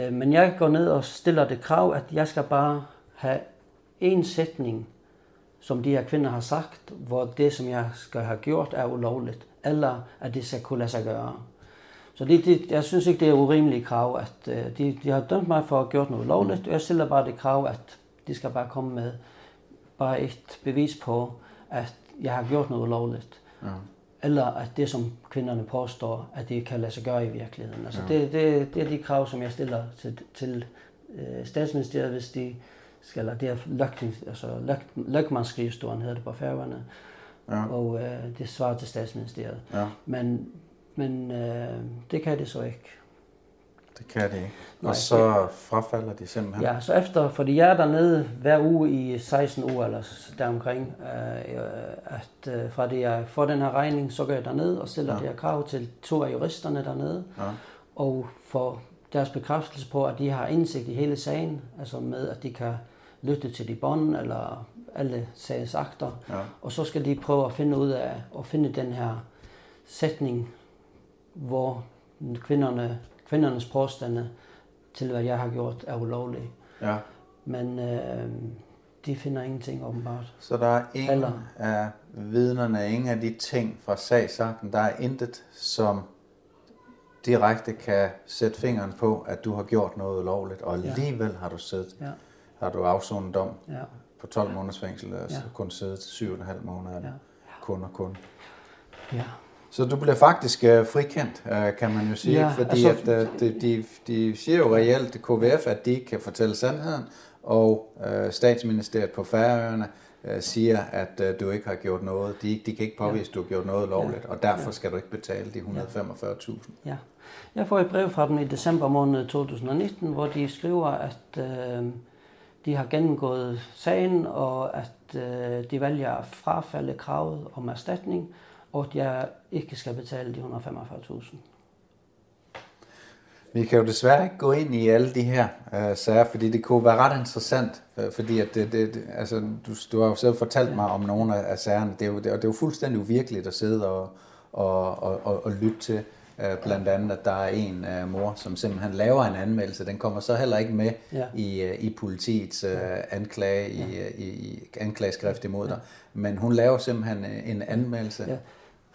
Øh, men jeg går ned og stiller det krav, at jeg skal bare have en sætning, som de her kvinder har sagt, hvor det, som jeg skal have gjort, er ulovligt, eller at det skal kunne lade sig gøre. Så det, det, jeg synes ikke, det er urimeligt krav, at uh, de, de har dømt mig for at have gjort noget lovligt, og jeg stiller bare det krav, at de skal bare komme med bare et bevis på, at jeg har gjort noget lovligt. Ja. eller at det, som kvinderne påstår, at det kan lade sig gøre i virkeligheden. Altså ja. det, det, det er de krav, som jeg stiller til, til øh, statsministeriet, hvis de skal, det er løgting, altså løgmandsskrivstoren hedder det på færgerne, ja. og øh, det svarer til statsministeriet. Ja. Men, men øh, det kan det så ikke. Det kan de ikke. Nej, og så frafalder de simpelthen? Ja, så efter, fordi jeg er dernede hver uge i 16 uger eller deromkring, øh, at øh, fra det jeg får den her regning, så går jeg derned og stiller ja. det her krav til to af juristerne dernede, ja. og får deres bekræftelse på, at de har indsigt i hele sagen, altså med, at de kan lytte til de bånd eller alle sagens akter, ja. og så skal de prøve at finde ud af at finde den her sætning, hvor kvinderne kvindernes påstande til, hvad jeg har gjort, er ulovlige. Ja. Men øh, de finder ingenting åbenbart. Så der er ingen Heller. af vidnerne, ingen af de ting fra sagsakten, der er intet, som direkte kan sætte fingeren på, at du har gjort noget ulovligt, og alligevel ja. har du siddet, ja. Har du afsonet dom ja. på 12 måneders fængsel, altså ja. kun siddet 7,5 måneder, ja. kun og kun. Ja. Så du bliver faktisk uh, frikendt, uh, kan man jo sige, ja, fordi altså, at, uh, de, de, de siger jo reelt KVF, at de ikke kan fortælle sandheden, og uh, statsministeriet på Færøerne uh, siger, at uh, du ikke har gjort noget. De, de kan ikke påvise, at ja. du har gjort noget lovligt, ja. og derfor skal du ikke betale de 145.000. Ja. Jeg får et brev fra dem i december måned 2019, hvor de skriver, at uh, de har gennemgået sagen, og at uh, de vælger at frafalde kravet om erstatning, og at jeg ikke skal betale de 145.000. Vi kan jo desværre ikke gå ind i alle de her uh, sager, fordi det kunne være ret interessant, uh, fordi at det, det, det, altså, du, du har jo selv fortalt ja. mig om nogle af, af sagerne, det er, jo, det, og det er jo fuldstændig uvirkeligt at sidde og, og, og, og, og lytte til. Uh, blandt andet, at der er en uh, mor, som simpelthen laver en anmeldelse. Den kommer så heller ikke med ja. i, uh, i politiets uh, anklage, ja. i, i, i anklageskrift imod dig. Men hun laver simpelthen en anmeldelse. Ja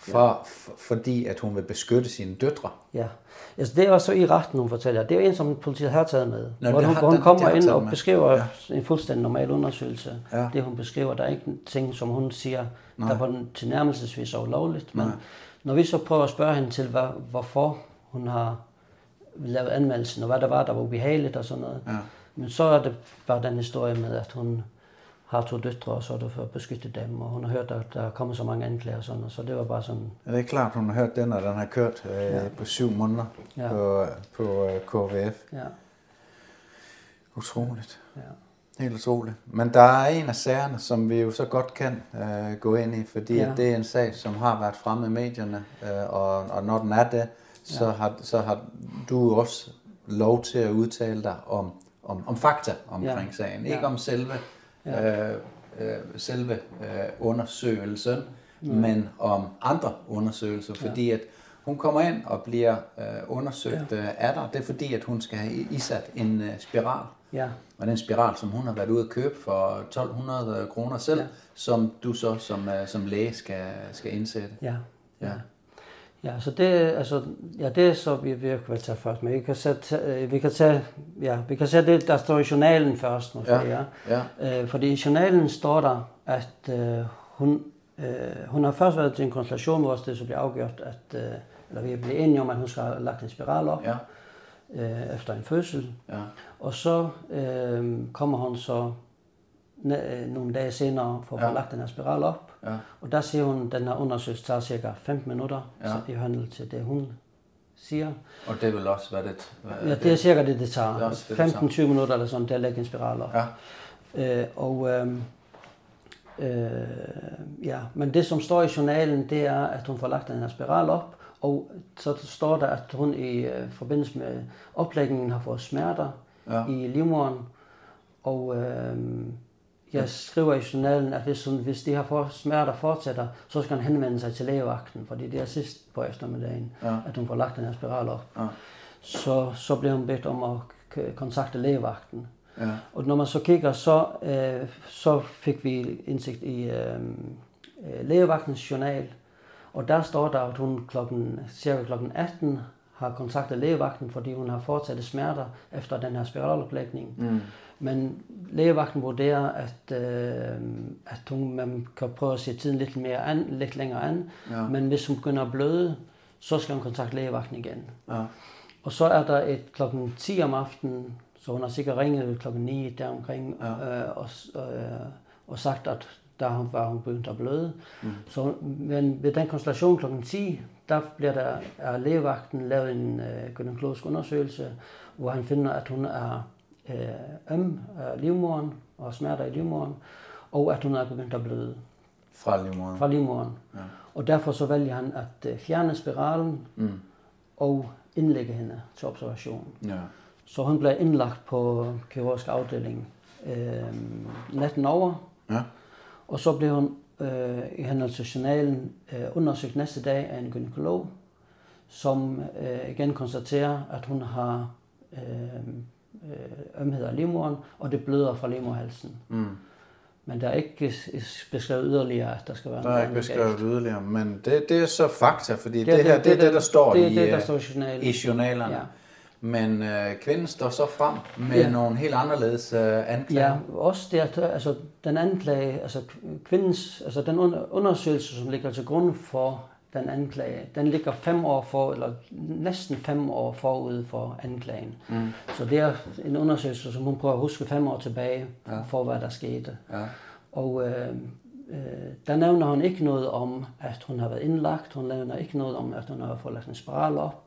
for, for, fordi at hun vil beskytte sine døtre. Ja, altså det er også i retten, hun fortæller. Det er jo en, som politiet har taget med. Nå, hvor hun, har, hun kommer ind og beskriver ja. en fuldstændig normal undersøgelse. Ja. Det hun beskriver, der er ikke ting, som hun siger, Nej. der på den tilnærmelsesvis er ulovligt. Men Nej. Når vi så prøver at spørge hende til, hvad, hvorfor hun har lavet anmeldelsen, og hvad der var, der var ubehageligt og sådan noget, ja. men så er det bare den historie med, at hun har to døtre, og så er det for at beskytte dem, og hun har hørt, at der er kommet så mange anklager og sådan, så det var bare sådan... Ja, det er klart, hun har hørt den, og den har kørt øh, ja. på syv måneder ja. på, på uh, øh, KVF. Ja. Utroligt. Ja. Helt utroligt. Men der er en af sagerne, som vi jo så godt kan uh, gå ind i, fordi ja. det er en sag, som har været fremme i medierne, uh, og, og når den er det, så, ja. har, så har du også lov til at udtale dig om, om, om fakta omkring ja. sagen, ikke ja. om selve ja. øh, øh, selve øh, undersøgelsen, mm. men om andre undersøgelser, fordi ja. at hun kommer ind og bliver øh, undersøgt ja. øh, af dig. Det er fordi, at hun skal have isat en øh, spiral. Ja. Og den spiral, som hun har været ude at købe for 1200 kroner selv, ja. som du så som, øh, som læge skal, skal indsætte. Ja. ja. Ja, så det, altså, ja, det er så, vi, vi kan tage først, men vi kan, sætte, øh, vi kan tage, ja, vi kan tage det, der står i journalen først, måske, ja. ja. Øh, fordi i journalen står der, at øh, hun, øh, hun har først været til en konstellation, hvor det så bliver afgjort, at, øh, eller vi bliver enige om, at hun skal have lagt en spiral op, ja. øh, efter en fødsel. Ja. Og så øh, kommer hun så nogle dage senere for at få ja. lagt den her spiral op, Ja. Og der siger hun, at den her undersøgelse tager cirka 15 minutter ja. i handel til det, hun siger. Og det vil også være det? Hvad, ja, det er cirka det, det tager. 15-20 minutter eller sådan, det at lægge en spiral op. Ja. Øh, og øh, øh, ja, men det som står i journalen, det er, at hun får lagt den her spiral op, og så står der, at hun i øh, forbindelse med oplægningen har fået smerter ja. i livmoderen, og øh, jeg skriver i journalen, at hvis, hun, hvis de har for, smerter fortsætter, så skal hun henvende sig til lægevagten, fordi det er sidst på eftermiddagen, ja. at hun får lagt den her spiral op. Ja. Så, så bliver hun bedt om at kontakte lægevagten. Ja. Og når man så kigger, så, øh, så fik vi indsigt i øh, øh lægevagtens journal, og der står der, at hun klokken, cirka klokken 18 har kontaktet lægevagten, fordi hun har fortsatte smerter efter den her spiraloplægning. Mm. Men lægevagten vurderer, at, øh, at hun, man kan prøve at se tiden lidt, mere an, lidt længere an. Ja. Men hvis hun begynder at bløde, så skal hun kontakte lægevagten igen. Ja. Og så er der et klokken 10 om aftenen, så hun har sikkert ringet klokken 9 deromkring, ja. øh, og, øh, og sagt, at der var hun begyndt at bløde. Mm. Så, men ved den konstellation klokken 10, der bliver der af lægevagten lavet en øh, gynækologisk undersøgelse, hvor han finder, at hun er øh, øm af livmoderen og smerter i livmoderen, og at hun er begyndt at bløde. Fra livmoderen? Fra livmoderen. Ja. Og derfor så vælger han at øh, fjerne spiralen mm. og indlægge hende til observation. Ja. Så hun blev indlagt på kirurgisk afdeling øh, natten over. Ja. Og så blev hun øh, i henhold til journalen øh, undersøgt næste dag af en gynekolog, som øh, igen konstaterer, at hun har øh, øh, ømhed af livmoderen, og det bløder fra livmoderhalsen. Mm. Men der er ikke beskrevet yderligere, at der skal være Der er ikke beskrevet galt. yderligere, men det, det er så fakta, fordi det, det, det her, det, det, det, det der står det, i, det, der står i, journalen. i journalerne. Ja. Men øh, kvinden står så frem med ja. nogle helt anderledes øh, anklager. Ja, også det, at altså, den anklage, altså kvindens, altså den undersøgelse, som ligger til grund for den anklage, den ligger fem år for, eller næsten fem år forud for anklagen. Mm. Så det er en undersøgelse, som hun prøver at huske fem år tilbage, ja. for hvad der skete. Ja. Og øh, øh, der nævner hun ikke noget om, at hun har været indlagt. Hun nævner ikke noget om, at hun har fået lagt en spiral op.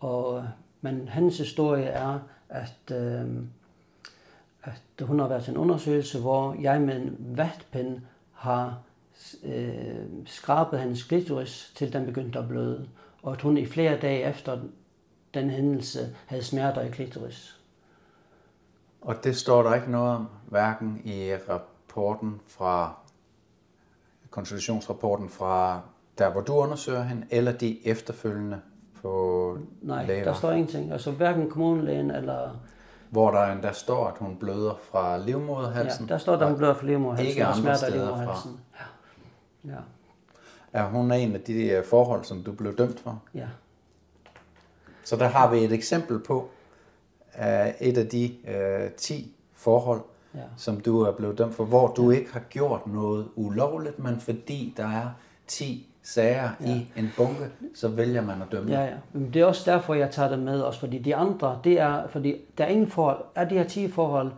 Og, men hans historie er, at, øh, at hun har været til en undersøgelse, hvor jeg med en vatpind har øh, skrabet hendes klitoris, til den begyndte at bløde. Og at hun i flere dage efter den hændelse havde smerter i klitoris. Og det står der ikke noget om, hverken i rapporten fra konsultationsrapporten fra der, hvor du undersøger hende, eller de efterfølgende på Nej, læger. der står ingenting. Altså hverken kommunelægen eller... Hvor der endda står, at hun bløder fra livmoderhalsen. Ja, der står, at hun bløder fra livmoderhalsen. Ikke andre steder fra. Ja. Ja. Er hun en af de øh, forhold, som du blev dømt for? Ja. Så der har vi et eksempel på uh, et af de uh, 10 forhold, ja. som du er blevet dømt for, hvor du ja. ikke har gjort noget ulovligt, men fordi der er 10 sager ja. i en bunke, så vælger man at dømme. Ja, ja. Men det er også derfor, jeg tager det med, også fordi de andre, det er, fordi der er ingen forhold, er de her 10 forhold,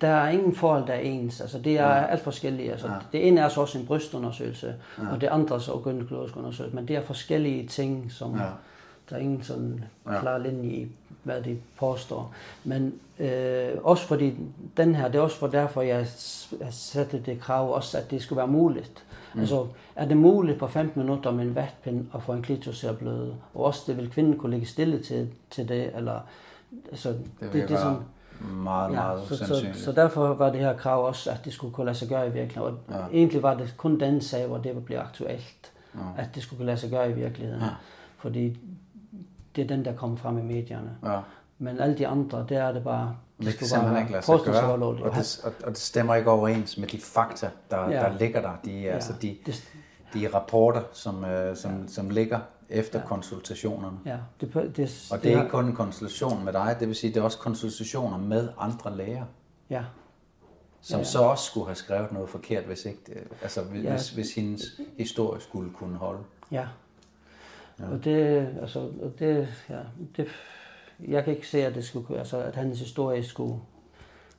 der er ingen forhold, der er ens. Altså, det er ja. alt forskellige. Altså, ja. Det ene er så også en brystundersøgelse, ja. og det andre er så gynækologisk undersøgelse. Men det er forskellige ting, som ja. der er ingen sådan klar linje i, hvad de påstår. Men øh, også fordi den her, det er også for derfor, jeg satte det krav også, at det skulle være muligt. Mm. Altså, er det muligt på 15 minutter med en vatpind at få en klitoris at bløde? Og også, det vil kvinden kunne ligge stille til, til det, eller altså, det, det, det, det, sådan, meget, ja, meget så, så, så derfor var det her krav også, at det skulle kunne lade sig gøre i virkeligheden. Og ja. egentlig var det kun den sag, hvor det blev aktuelt, ja. at det skulle kunne lade sig gøre i virkeligheden. Ja. Fordi det er den, der kommer frem i medierne. Ja. Men alle de andre, der er det bare... Det, det skulle bare ikke lade sig gøre, og det, og, og det stemmer ikke overens med de fakta, der, ja. der ligger der. De, ja. altså de, de rapporter, som, øh, som, ja. som ligger efter ja. konsultationerne. Ja. Det, det, det, og det er ikke kun en konsultation med dig, det vil sige, det er også konsultationer med andre læger. Ja. Som ja. så også skulle have skrevet noget forkert, hvis ikke, altså hvis, ja. hvis, hvis hendes historie skulle kunne holde. Ja. ja. Og det, altså, og det, ja, det, jeg kan ikke se, at det skulle, altså, at hans historie skulle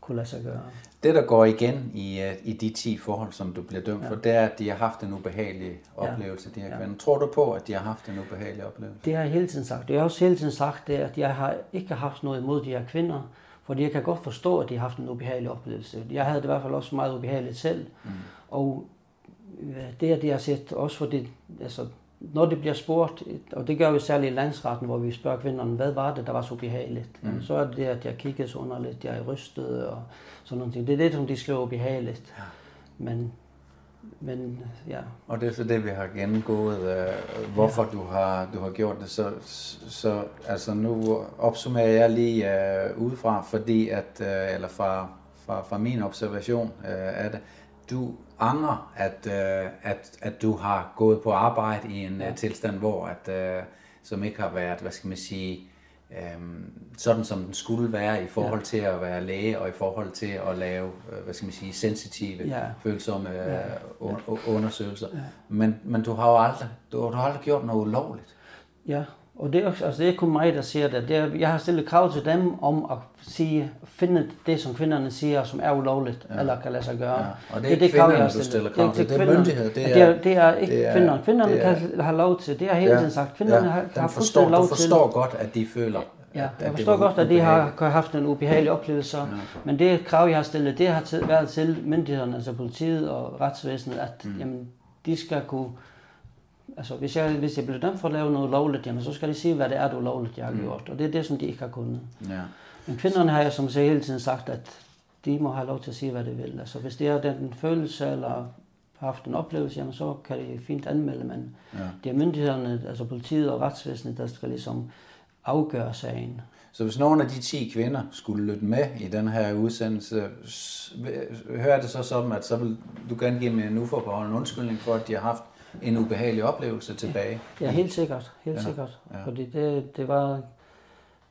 kunne lade sig gøre. Det, der går igen i, øh, i de 10 forhold, som du bliver dømt ja. for, det er, at de har haft en ubehagelig oplevelse, ja. de her kvinder. Ja. Tror du på, at de har haft en ubehagelig oplevelse? Det har jeg hele tiden sagt. Jeg har også hele tiden sagt, det, at jeg har ikke haft noget imod de her kvinder, fordi jeg kan godt forstå, at de har haft en ubehagelig oplevelse. Jeg havde det i hvert fald også meget ubehageligt selv. Mm. Og øh, det, at de har set også for det, altså, når det bliver spurgt, og det gør vi særligt i landsretten, hvor vi spørger kvinderne, hvad var det, der var så behageligt? Mm. Så er det det, at jeg kiggede så underligt, jeg rystede og sådan noget. Det er det, som de skriver behageligt. Ja. Men, men ja. Og det er så det, vi har gennemgået, uh, hvorfor ja. du, har, du har gjort det. Så, så altså nu opsummerer jeg lige uh, udefra, fordi at, uh, eller fra, fra, fra min observation uh, af det, du angrer, at, øh, at, at du har gået på arbejde i en ja. uh, tilstand, hvor at, uh, som ikke har været, hvad skal man sige, øhm, sådan som den skulle være i forhold ja. til at være læge og i forhold til at lave, øh, hvad skal man sige, sensitive, ja. følsomme ja. Un- undersøgelser. Ja. Men, men du har jo aldrig, du, du har aldrig gjort noget ulovligt. Ja, og det er, altså, det er kun mig, der siger det. det er, jeg har stillet krav til dem om at sige, finde det, som kvinderne siger, som er ulovligt, ja. eller kan lade sig gøre. Ja. Og det er, det er det kvinderne, krav, du stiller krav til. Det er, det er myndighed. Det er, det er, ikke det er, kvinderne. Kvinderne det er, kan have lov til. Det har hele tiden sagt. Kvinderne ja, har, har forstår, lov til. Du forstår til. godt, at de føler, Ja, at, jeg forstår godt, at de har, har haft en ubehagelig oplevelse. Ja. Men det krav, jeg har stillet, det har været til myndighederne, altså politiet og retsvæsenet, at mm. jamen, de skal kunne altså hvis jeg, hvis jeg bliver dømt for at lave noget lovligt, jamen så skal de sige, hvad det er, du lovligt, jeg har mm. gjort. Og det er det, som de ikke har kunnet. Ja. Men kvinderne har jeg som siger hele tiden sagt, at de må have lov til at sige, hvad de vil. Altså hvis det er den følelse, eller har haft en oplevelse, jamen så kan de fint anmelde, men ja. det er myndighederne, altså politiet og retsvæsenet, der skal ligesom afgøre sagen. Så hvis nogle af de 10 kvinder skulle lytte med i den her udsendelse, hører det så som, at så vil du gerne give mig en uforbeholden undskyldning for, at de har haft en ubehagelig oplevelse tilbage. Ja, helt sikkert. Helt ja. sikkert. Ja. Fordi det, det var...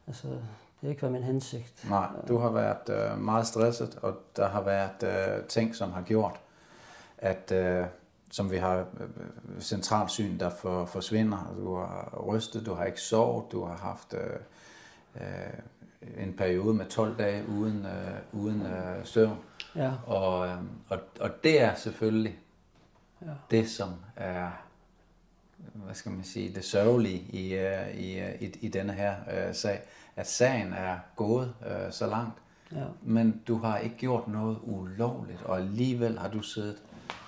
Altså, det har ikke været min hensigt. Nej, du har været øh, meget stresset, og der har været øh, ting, som har gjort, at øh, som vi har øh, centralsyn, der for, forsvinder. Du har rystet, du har ikke sovet, du har haft øh, øh, en periode med 12 dage uden, øh, uden øh, søvn. Ja. Og, øh, og, og det er selvfølgelig ja. det, som er hvad skal man sige, det sørgelige i, øh, i, øh, i, i denne her uh, sag, at sagen er gået uh, så langt, ja. men du har ikke gjort noget ulovligt, og alligevel har du siddet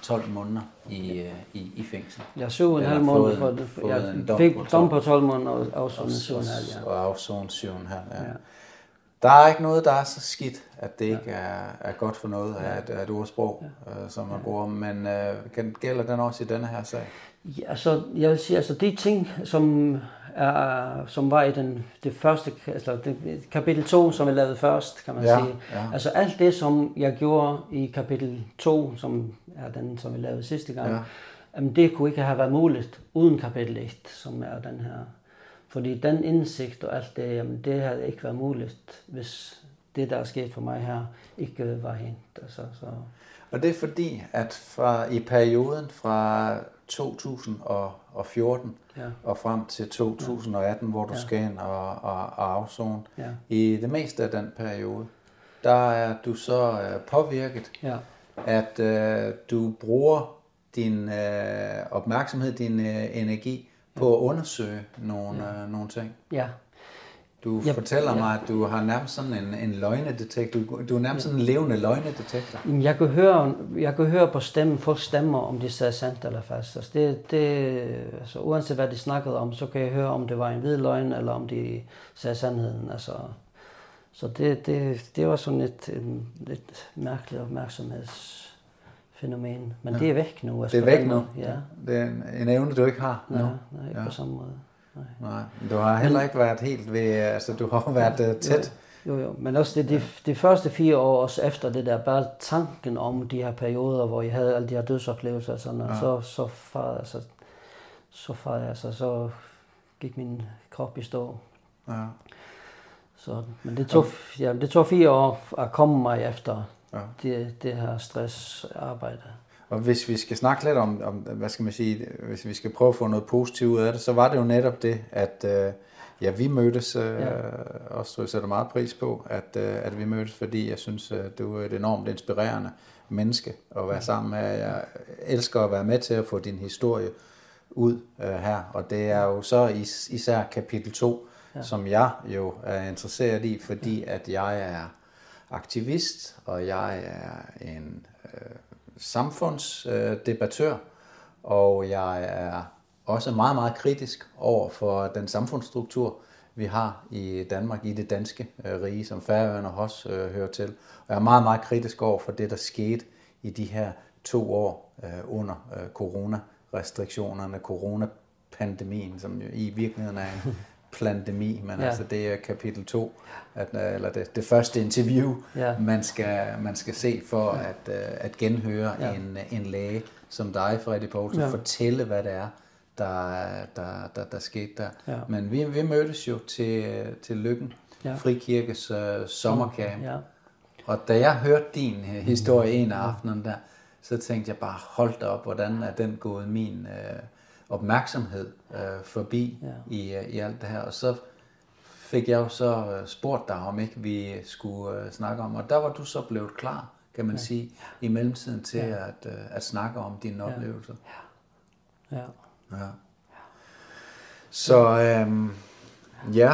12 måneder i, uh, i, i fængsel. Jeg så en halv måned for det. Jeg fik dom på 12 måneder og afsonet 7,5. Ja. Og afsonet 7,5, ja. ja. Der er ikke noget, der er så skidt, at det ikke er, er godt for noget af et, af et ordsprog, ja. øh, som man ja. bruger. Men øh, kan, gælder den også i denne her sag? Ja, altså, jeg vil sige, altså de ting, som, er, som var i den, det første, altså det, kapitel 2, som vi lavede først, kan man ja, sige. Ja. Altså alt det, som jeg gjorde i kapitel 2, som er den, som vi lavede sidste gang, ja. jamen, det kunne ikke have været muligt uden kapitel 1, som er den her fordi den indsigt og alt det, jamen det havde ikke været muligt, hvis det, der er sket for mig her, ikke var hent. Altså, så. Og det er fordi, at fra, i perioden fra 2014 ja. og frem til 2018, ja. hvor du ja. skal ind og, og, og afzone, ja. i det meste af den periode, der er du så uh, påvirket, ja. at uh, du bruger din uh, opmærksomhed, din uh, energi på at undersøge nogle, ja. øh, nogle ting. Ja. Du ja, fortæller ja. mig, at du har nærmest sådan en, en løgnedetektor. Du, du er nærmest ja. sådan en levende løgnedetektor. Jeg kan høre, jeg kan høre på stemmen, folk stemmer, om de sagde sandt eller fast. Altså det, det, altså uanset hvad de snakkede om, så kan jeg høre, om det var en hvid løgn, eller om de sagde sandheden. Altså, så det, det, det var sådan et, et, et mærkeligt opmærksomheds fænomen. Men ja. det er væk nu. Altså det er væk nu? Ja. Det er en, en evne, du ikke har nej, nu? Nej, ikke ja. på samme måde. Nej. nej. Du har heller ikke været helt ved, altså du har været ja, øh, tæt. Jo, jo, men også det, de, de første fire år, også efter det der, bare tanken om de her perioder, hvor jeg havde alle de her dødsoplevelser, og sådan, ja. så, så far, altså, så far, altså, så gik min krop i stå. Ja. Så, men det tog, ja, det tog fire år at komme mig efter ja. det, det her stressarbejde. Og hvis vi skal snakke lidt om, om, hvad skal man sige, hvis vi skal prøve at få noget positivt ud af det, så var det jo netop det, at øh, ja, vi mødtes, øh, ja. også jeg sætter meget pris på, at, øh, at vi mødtes, fordi jeg synes, at du er et enormt inspirerende menneske at være sammen med. Jeg elsker at være med til at få din historie ud øh, her, og det er jo så is, især kapitel 2, ja. som jeg jo er interesseret i, fordi at jeg er aktivist, og jeg er en øh, samfundsdebattør, øh, og jeg er også meget, meget kritisk over for den samfundsstruktur, vi har i Danmark, i det danske øh, rige, som Færøerne også øh, hører til. Og jeg er meget, meget kritisk over for det, der skete i de her to år øh, under øh, coronarestriktionerne, coronapandemien, som jo i virkeligheden er en plandemi, men ja. altså det er kapitel 2, at, øh, eller det, det første interview, ja. man, skal, man skal se for ja. at, øh, at genhøre ja. en, en læge som dig, Freddy Poulsen, ja. fortælle, hvad det er, der, der, der, der skete der. Ja. Men vi, vi mødtes jo til, til Lykken, Ja. Frikirkes uh, sommercamp. Ja. Og da jeg hørte din uh, historie en af aftenerne der, så tænkte jeg bare, hold da op, hvordan er den gået min uh, opmærksomhed uh, forbi Ja. i, uh, i alt det her. Og så fik jeg jo så uh, spurgt dig, om ikke vi skulle uh, snakke om, og der var du så blevet klar, kan man ja. sige, i mellemtiden til ja. at, uh, at snakke om dine oplevelser. Ja. Ja. Så øhm, ja,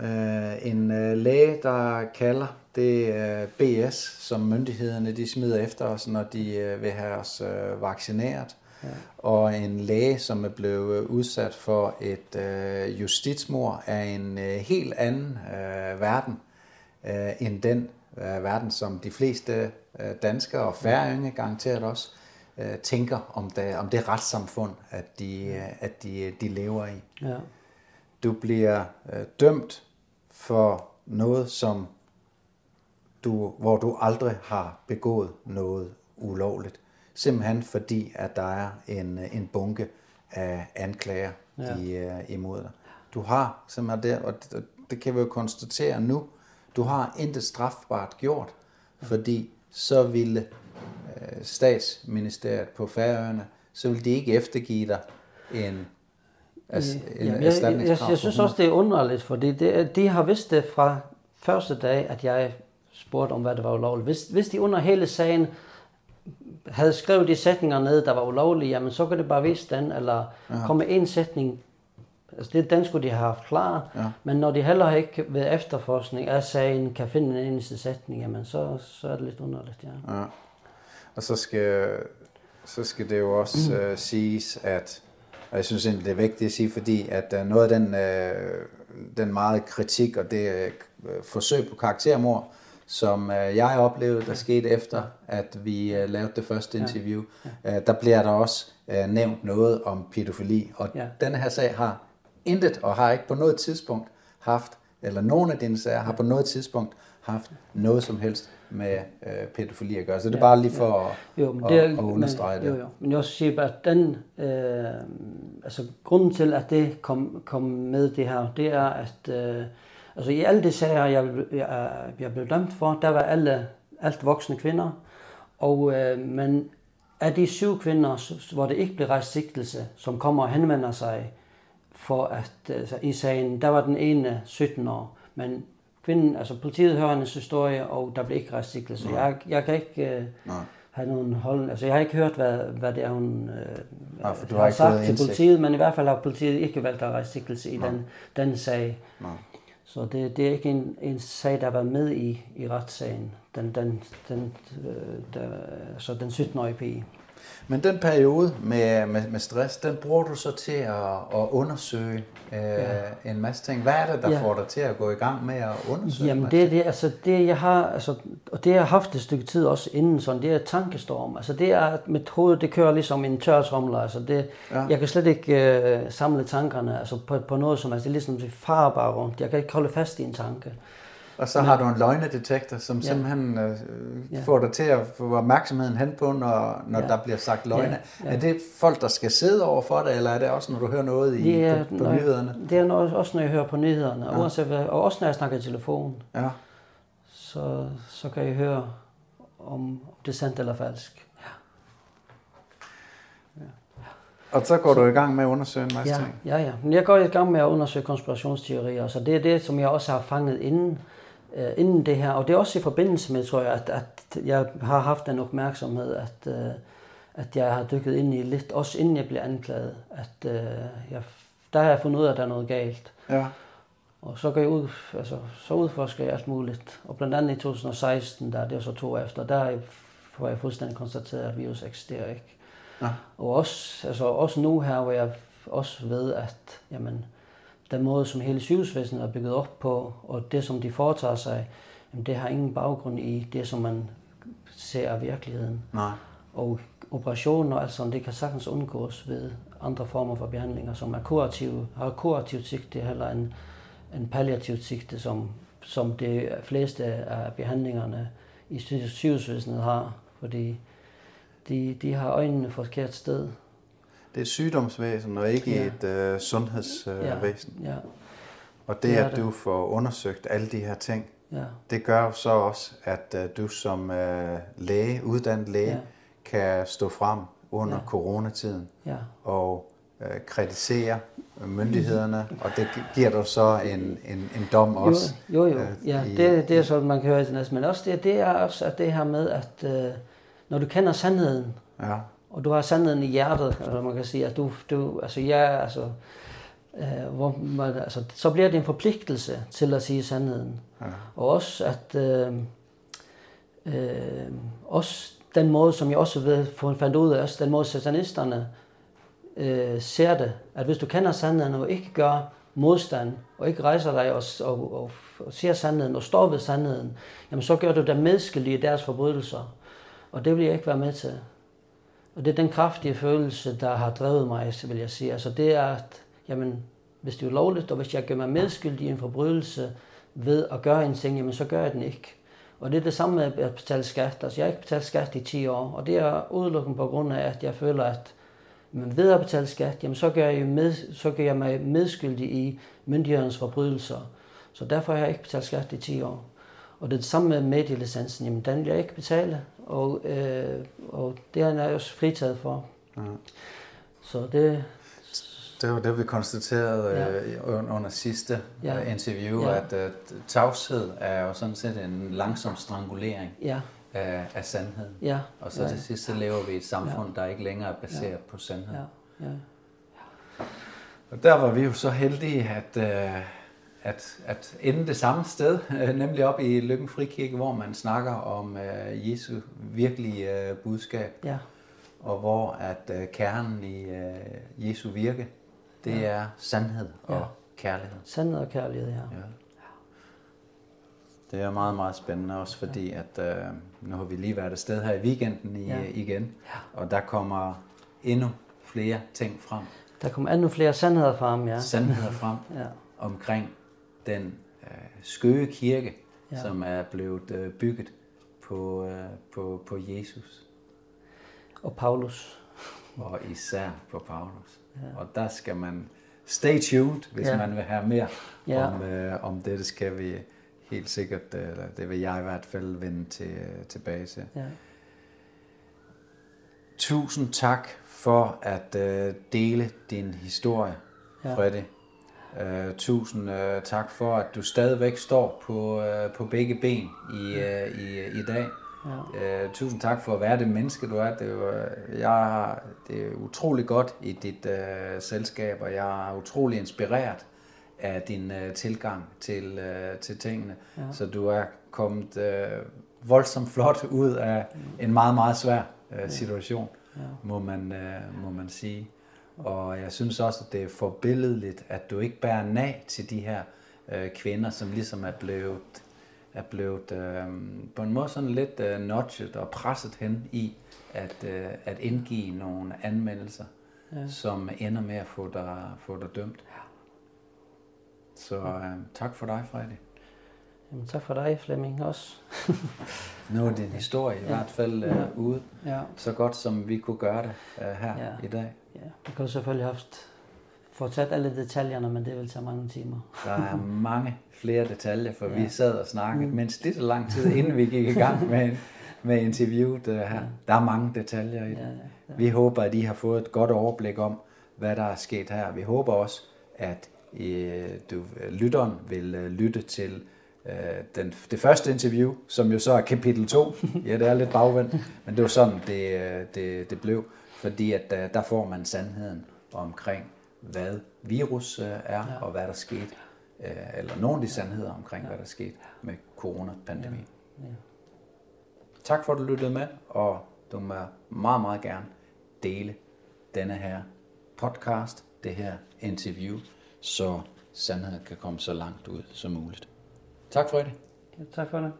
Ja. øh, en øh, læge, der kalder det øh, BS, som myndighederne de smider efter os, når de øh, vil have os øh, vaccineret. Ja. Og en læge, som er blevet øh, udsat for et øh, justitsmord af en øh, helt anden øh, verden, øh, end den øh, verden, som de fleste øh, danskere og færøinge garanteret også øh, tænker om det, om det retssamfund, at de, øh, at de, de lever i. Ja. Du bliver øh, dømt for noget, som du, hvor du aldrig har begået noget ulovligt. Simpelthen fordi, at der er en, en bunke af anklager Ja. i, uh, imod dig. Du har simpelthen det, og det, det kan vi jo konstatere nu, du har intet strafbart gjort, fordi så ville øh, statsministeriet på Færøerne, så ville de ikke eftergive dig en, as, en Jamen, jeg, jeg, jeg, jeg synes også, det er underligt, fordi det, de har vidst det fra første dag, at jeg spurgte om, hvad det var ulovligt. Hvis, hvis de under hele sagen havde skrevet de sætninger ned, der var ulovlige, jamen så kan det bare vise den, eller ja. komme en sætning, altså det, den skulle de have haft klar, Ja. men når de heller ikke ved efterforskning af sagen kan finde en eneste sætning, jamen så, så er det lidt underligt, ja. Ja. Og så skal, så skal det jo også mm. øh, siges, at, og jeg synes egentlig, det er vigtigt at sige, fordi at øh, noget af den, øh, den meget kritik og det øh, forsøg på karaktermord, som øh, jeg oplevede, der skete efter, at vi øh, lavede det første interview, øh, der bliver der også øh, nævnt noget om pædofili. Og Ja. denne her sag har intet, og har ikke på noget tidspunkt haft, eller nogen af dine sager har på noget tidspunkt haft noget som helst med øh, pædofili at gøre. Så det er Ja, bare lige for at, Jo, men at, det er, at understrege men, det. Jo, jo. Men jeg også sige, at den, øh, altså grunden til, at det kom, kom med det her, det er, at øh, altså i alle de sager, jeg, jeg, jeg blev dømt for, der var alle, alt voksne kvinder, og, øh, men af de syv kvinder, hvor det ikke blev rejst sigtelse, som kommer og henvender sig for at, altså, i sagen, der var den ene 17 år, men kvinden, altså politiet hører hendes historie, og der blev ikke rejst sigtelse. Jeg, jeg kan ikke øh, Nej. have nogen hold, altså jeg har ikke hørt, hvad, hvad det er, hun øh, Nej, for du har, har ikke sagt til politiet, men i hvert fald har politiet ikke valgt at rejse sigtelse i den, den sag. Nej. Så det, det er ikke en, en sag, der var med i, i retssagen, den, den, den, øh, der, så den 17-årige pige. Men den periode med, med, med stress, den bruger du så til at, at undersøge øh, ja. en masse ting. Hvad er det, der Ja. får dig til at gå i gang med at undersøge en Jamen det er det, altså det jeg har, altså, og det jeg har haft et stykke tid også inden sådan, det er tankestorm. Altså det er, mit hoved, det kører ligesom en tørtromler, altså det, ja. Ja. jeg kan slet ikke øh, samle tankerne, altså på, på noget som, altså det er ligesom det farer bare rundt. Jeg kan ikke holde fast i en tanke. Og så har du en løgnedetektor, som Ja. ja. simpelthen øh, Ja. ja. får dig til at få opmærksomheden hen på, når, når Ja. ja. der bliver sagt løgne. Ja, Ja. ja. Er det folk, der skal sidde over for dig, eller er det også, når du hører noget i, Det er, på, på når, nyhederne? det er når, også når jeg hører på nyhederne, ja. Ja. uanset hvad, og også når jeg snakker i telefon, Ja. så, så kan jeg høre, om, om det er sandt eller falsk. Og så går du i gang med at undersøge en masse Ja, ting. ja, ja. Men jeg går i gang med at undersøge konspirationsteorier, så det er det, som jeg også har fanget inden, øh, inden det her. Og det er også i forbindelse med, tror jeg, at, at jeg har haft den opmærksomhed, at, øh, at jeg har dykket ind i lidt, også inden jeg blev anklaget, at øh, jeg, der har jeg fundet ud af, at der er noget galt. Ja. Og så går jeg ud, altså, så udforsker jeg alt muligt. Og blandt andet i 2016, der, det er så to år efter, der får jeg fuldstændig konstateret, at virus eksisterer ikke. Ja. Og også, altså også nu her, hvor jeg også ved, at jamen, den måde, som hele sygehusvæsenet er bygget op på, og det, som de foretager sig, jamen, det har ingen baggrund i det, som man ser af virkeligheden. Nej. Og operationer og alt sådan, det kan sagtens undgås ved andre former for behandlinger, som er kurative, har kurativt sigte, eller en, en palliativt sigte, som, som de fleste af behandlingerne i sy- sygehusvæsenet har, fordi de, de har øjnene forkert sted. Det er sygdomsvæsen og ikke Ja. et øh, sundhedsvæsen. ja, ja, Og det, Det at det. du får undersøgt alle de her ting, ja, det gør jo så også, at øh, du som øh, læge, uddannet læge, Ja. kan stå frem under Ja. coronatiden ja. og øh, kritisere myndighederne, og det gi- giver dig så en, en, en dom også. Jo, jo, jo. øh, Ja, i- det, det er sådan, man kan høre til næsten. Men også det, det er også at det her med, at øh, når du kender sandheden, Ja, og du har sandheden i hjertet, eller man kan sige, at du, du altså ja, altså, øh, hvor man, altså, så bliver det en forpligtelse til at sige sandheden. ja, Og også at, øh, øh, også den måde, som jeg også ved, fandt ud af, også den måde satanisterne øh, ser det, at hvis du kender sandheden og ikke gør modstand, og ikke rejser dig og, og, og, og ser sandheden og står ved sandheden, jamen så gør du dig medskyldig i deres forbrydelser. Og det vil jeg ikke være med til. Og det er den kraftige følelse, der har drevet mig, vil jeg sige. Altså det er, at jamen, hvis det er lovligt, og hvis jeg gør mig medskyldig i en forbrydelse ved at gøre en ting, jamen så gør jeg den ikke. Og det er det samme med at betale skat. Altså jeg har ikke betalt skat i 10 år, og det er udelukkende på grund af, at jeg føler, at men ved at betale skat, jamen så gør, jeg med, så gør jeg mig medskyldig i myndighedernes forbrydelser. Så derfor har jeg ikke betalt skat i 10 år. Og det er det samme med medielicensen, jamen den vil jeg ikke betale, og, øh, og det er jeg også fritaget for. ja. Så det, Det var det, vi konstaterede Ja. øh, under sidste Ja. øh, interview, Ja. at øh, tavshed er jo sådan set en langsom strangulering ja, af, af sandheden. ja, Og så ja, til sidst så lever vi i et samfund, der ikke længere er baseret på sandhed. ja, ja, Og der var vi jo så heldige, at, øh, at, at ende det samme sted, øh, nemlig op i Lykken Frikirke, hvor man snakker om øh, Jesu virkelige øh, budskab, ja, og hvor at øh, kernen i øh, Jesu virke, det er sandhed og Ja. kærlighed. sandhed og kærlighed, ja. Ja. Det er meget, meget spændende også, fordi at øh, nu har vi lige været et sted her i weekenden i, Ja. ja. igen, og der kommer endnu flere ting frem, Der kommer endnu flere sandheder frem, ja. sandheder frem Ja, omkring den øh, skøge kirke, Ja. som er blevet øh, bygget på, øh, på, på Jesus, og Paulus. og især på Paulus. Ja. Og der skal man stay tuned, hvis Ja. man vil have mere Ja. om, øh, om det. Det skal vi helt sikkert, øh, eller det vil jeg i hvert fald vende til, øh, tilbage til. Ja, Tusind tak for at øh, dele din historie, ja. Freddy. Uh, tusind uh, tak for, at du stadigvæk står på, uh, på begge ben i, uh, i, i dag. ja, Uh, tusind tak for at være det menneske, du er. Det er, jo, øh, jeg har, det er utrolig godt i dit uh, selskab, og jeg er utrolig inspireret af din uh, tilgang til, uh, til tingene. Ja. Så du er kommet uh, voldsomt flot ud af en meget, meget svær uh, situation, ja. må, man, uh, må man sige. Og jeg synes også, at det er forbilledeligt, at du ikke bærer nag til de her uh, kvinder, som ligesom er blevet er blevet øh, på en måde sådan lidt øh, nudget og presset hen i at, øh, at indgive nogle anmeldelser, Ja. som ender med at få dig, få dig dømt. Så øh, tak for dig, Freddy. Jamen, tak for dig, Flemming, også. Nu er din historie i Ja. hvert fald øh, Ja. ude, Ja, så godt som vi kunne gøre det øh, her Ja. i dag. Ja. Vi kunne selvfølgelig have haft fortalt alle detaljerne, men det vil tage mange timer. Der er mange flere detaljer, for Ja. vi sad og snakkede Mm. mindst lige så lang tid, inden vi gik i gang med, med interviewet øh, her. Ja. Der er mange detaljer i det. Ja, ja, ja. Vi håber, at I har fået et godt overblik om, hvad der er sket her. Vi håber også, at øh, du, lytteren vil øh, lytte til øh, den, det første interview, som jo så er kapitel 2. Ja, det er lidt bagvendt, men det var sådan, det, øh, det, det blev. Fordi at øh, der får man sandheden omkring, hvad virus øh, er, Ja. ja. og hvad der skete. Øh, eller nogle af de sandheder omkring, ja. hvad der skete med coronapandemien. Ja. Tak for, at du lyttede med, og du må meget, meget gerne dele denne her podcast, det her interview, så sandheden kan komme så langt ud som muligt. Tak for det. Ja, tak for det.